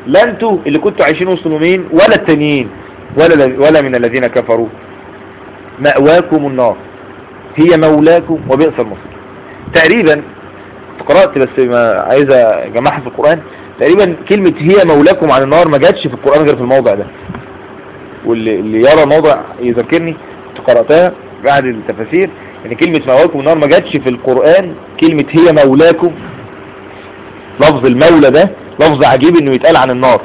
لا أنتوا اللي كنتوا عايشين وسط المؤمنين ولا التانيين ولا ولا من الذين كفروا. مأواكم النار. هي مولاكم وبئس المصير. تقريبا قرأت بس ما عايز اجمعها في القرآن تقريبا كلمة هي مولاكم عن النار ما جاتش في القرآن غير في الموضع ده. واللي اللي يرى موضع يذكرني قرأتها بعد التفاسير إن كلمة مواكم النار ما جاتش في القرآن كلمة هي مولاكم لفظ المولى ده لفظ عجيب إنه يتقال عن النار.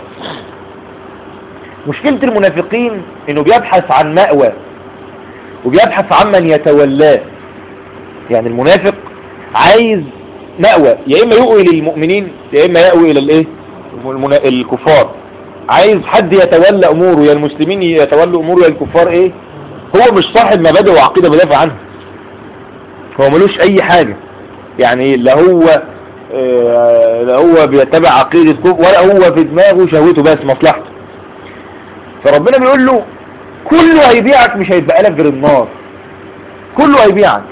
مشكلة المنافقين إنه بيبحث عن مأوى وبيبحث عن من يتولاه. يعني المنافق عايز مأوى. يا إما يؤوي للمؤمنين يا إما يأوي الإيه؟ المنا- الكفار. عايز حد يتولى أموره يا المسلمين يتولوا أموره يا الكفار إيه؟ هو مش صاحب مبادئ وعقيدة بدافع عنها هو ملوش أي حاجة. يعني لا هو آه، لا هو بيتبع عقيدة كفر ولا هو في دماغه شهوته بس مصلحته. فربنا بيقول له كله هيبيعك مش هيتبقى لك غير النار. كله هيبيعك.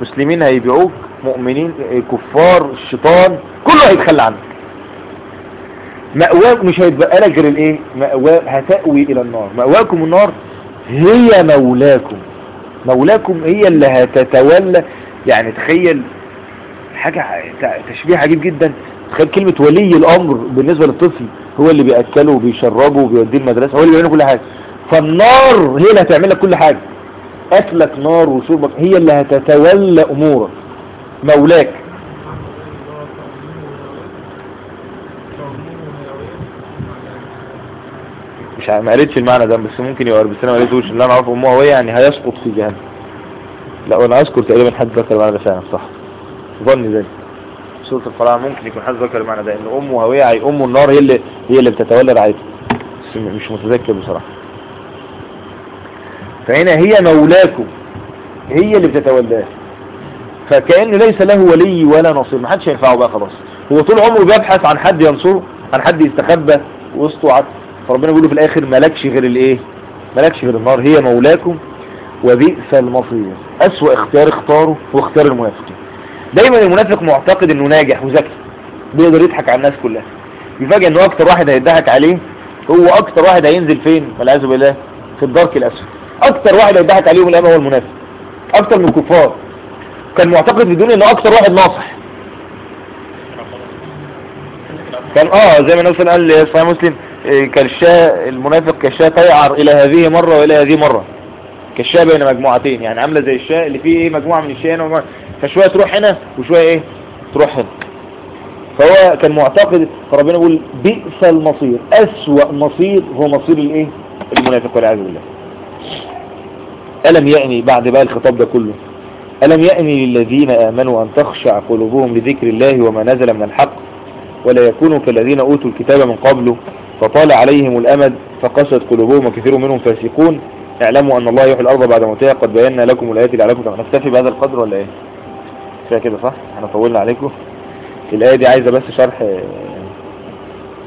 مسلمين هيبيعوك. مؤمنين كفار الشيطان كله هيتخلى عنك. مأواك مش هيتبقى لك غير الإيه؟ مأوا هتأوي إلى النار. مأواكم النار هي مولاكم. مولاكم هي اللي هتتولى. يعني تخيل حاجة تشبيه عجيب جدا. تخيل كلمة ولي الأمر بالنسبة للطفل هو اللي بيأكله وبيشربه وبيوديه المدرسة هو اللي بيعمل كل حاجة. فالنار هي اللي هتعمل لك كل حاجة. أكلك نار وشربك هي اللي هتتولى أمورك. مولاك. مش ما قريتش المعنى ده بس ممكن يبقى بس أنا ما قريتوش اللي أنا أعرفه امه هويه يعني هيسقط في جهنم. لا وأنا أذكر تقريبا حد ذكر المعنى ده فعلا صح. ظني ذلك. سورة الفراعنة ممكن يكون حد ذكر المعنى ده إن أمه هويه اي أم النار هي اللي هي اللي بتتولى رعايته. بس مش متذكر بصراحة. فهنا هي مولاكم هي اللي بتتولاه. فكأن ليس له ولي ولا نصير. ما حدش ينفعه بقى خلاص. هو طول عمره بيبحث عن حد ينصره عن حد يستخبى وسطه عد فربنا بيقول في الآخر مالكش غير الإيه؟ مالكش غير النار. هي مولاكم وبئس المصير. أسوأ اختيار اختاره هو اختيار المنافقين دايما المنافق معتقد إنه ناجح وذكي بيقدر يضحك على الناس كلها. يفاجئ انه أكتر واحد هيضحك عليه هو أكتر واحد هينزل فين؟ والعياذ بالله في الدرك الاسفل أكتر واحد هيضحك عليه يوم القيامة هو المنافق. أكتر من الكفار. كان معتقد في الدنيا إنه أكتر واحد ناصح. كان آه زي ما نوصل قال صحيح مسلم كالشاة المنافق كالشاة تيعر إلى هذه مرة وإلى هذه مرة. كالشاة بين مجموعتين يعني عاملة زي الشاة اللي فيه إيه مجموعة من الشاة هنا فشوية تروح هنا وشوية إيه تروح هنا. فهو كان معتقد فربنا يقول بئس المصير. أسوأ مصير هو مصير الإيه؟ المنافق والعياذ بالله. ألم يأني بعد بقى الخطاب ده كله؟ ألم يأني للذين آمنوا أن تخشع قلوبهم لذكر الله وما نزل من الحق ولا يكونوا كالذين أوتوا الكتاب من قبله فطال عليهم الأمد فقست قلوبهم وكثير منهم فاسقون. اعلموا أن الله يحيي الأرض بعد موتها. قد بينا لكم الآيات لعلكم نكتفي بهذا القدر ولا إيه؟ فيها كده صح؟ إحنا طولنا عليكم. الآية دي عايزة بس شرح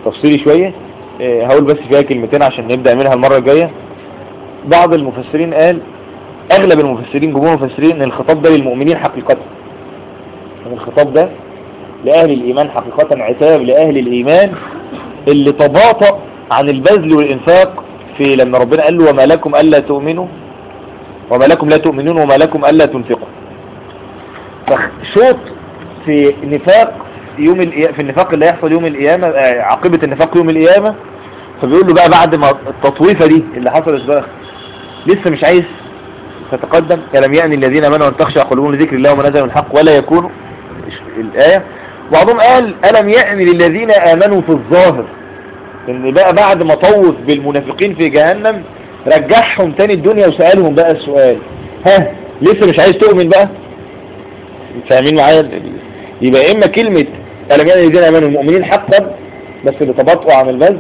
تفصيلي شوية. هقول بس فيها كلمتين عشان نبدأ منها المرة الجاية. بعض المفسرين قال أغلب المفسرين جمهور المفسرين إن الخطاب ده للمؤمنين حقيقة. إن الخطاب ده لأهل الإيمان حقيقة عتاب لأهل الإيمان اللي تباطأ عن البذل والإنفاق في لما ربنا قال له وما لكم ألا تؤمنوا وما لكم لا تؤمنون وما لكم ألا تنفقوا. فشوط في نفاق يوم في النفاق اللي هيحصل يوم القيامة عاقبة النفاق يوم القيامة فبيقول له بقى بعد ما التطويفة دي اللي حصلت بقى لسه مش عايز تتقدم كلام يعني الذين امنوا أن تخشع قلوبهم لذكر الله وما نزل من الحق ولا يكونوا الآية. بعضهم قال ألم يعني للذين آمنوا في الظاهر إن بقى بعد ما طوف بالمنافقين في جهنم رجعهم تاني الدنيا وسألهم بقى السؤال. ها لسه مش عايز تؤمن بقى؟ فاهمين معايا؟ يبقى إما كلمة ألم يعني للذين آمنوا المؤمنين حقا بس اللي تبطئوا عن البذل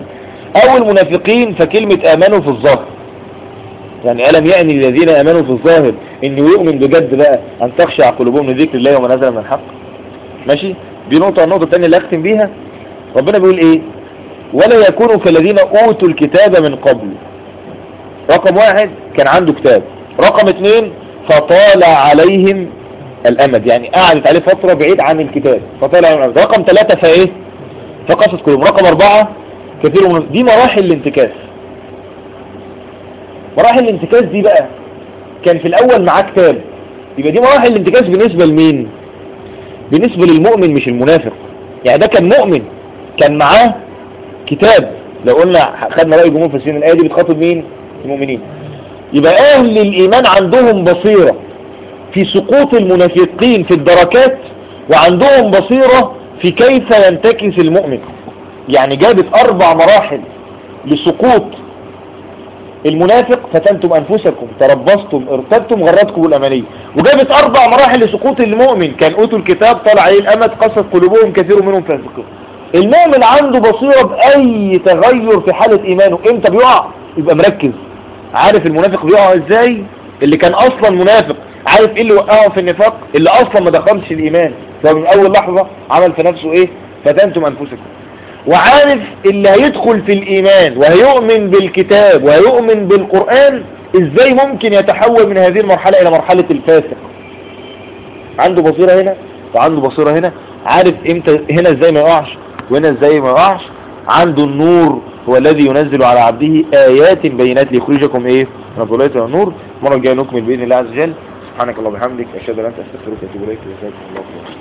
أو المنافقين فكلمة آمنوا في الظاهر. يعني ألم يعني الذين آمنوا في الظاهر إنه يؤمن بجد بقى أن تخشع قلوبهم لذكر الله وما نزل من الحق؟ ماشي؟ دي نقطة النقطة الثانية اللي أختم بيها. ربنا بيقول إيه؟ ولا يكونوا كالذين أوتوا الكتاب من قبل. رقم واحد كان عنده كتاب. رقم اثنين فطال عليهم الأمد. يعني قعدت عليه فترة بعيد عن الكتاب. فطال عليهم الأمد. رقم ثلاثة فإيه؟ فقصت قلوبهم. رقم أربعة كثير من دي مراحل الانتكاس. مراحل الانتكاس دي بقى كان في الأول معاه كتاب. يبقى دي مراحل الانتكاس بالنسبة لمين؟ بالنسبة للمؤمن مش المنافق. يعني ده كان مؤمن كان معاه كتاب. لو قلنا خدنا رأي جمهور فسرين الآية دي بتخاطب مين؟ المؤمنين. يبقى أهل الإيمان عندهم بصيرة في سقوط المنافقين في الدركات وعندهم بصيرة في كيف ينتكس المؤمن. يعني جابت أربع مراحل لسقوط المنافق فتنتم أنفسكم تربصتم ارتبتم غرتكم الأمانية. وجابت أربع مراحل لسقوط المؤمن. كان أوتوا الكتاب طلع عليه الأمد قصد قلوبهم كثير منهم فاسقون المؤمن عنده بصيرة بأي تغير في حالة إيمانه. إمتى بيقع؟ يبقى مركز. عارف المنافق بيقع إزاي؟ اللي كان أصلا منافق. عارف إيه اللي وقعه في النفاق؟ اللي أصلا ما دخلش الإيمان. فمن أول لحظة عمل في نفسه إيه؟ فتنتم أنفسكم. وعارف اللي هيدخل في الإيمان وهيؤمن بالكتاب وهيؤمن بالقرآن إزاي ممكن يتحول من هذه المرحلة إلى مرحلة الفاسق؟ عنده بصيرة هنا؟ وعنده بصيرة هنا. عارف إمتى؟ هنا إزاي ما يقعش؟ وهنا إزاي ما يقعش؟ عنده النور هو الذي ينزل على عبده آيات بينات ليخرجكم إيه؟ من الظلمات إلى النور. مرة الجاية نكمل بإذن الله عز وجل. سبحانك اللهم وبحمدك أشهد أن لا إله إلا أنت أستغفرك وأتوب إليك. جزاكم الله خيرا.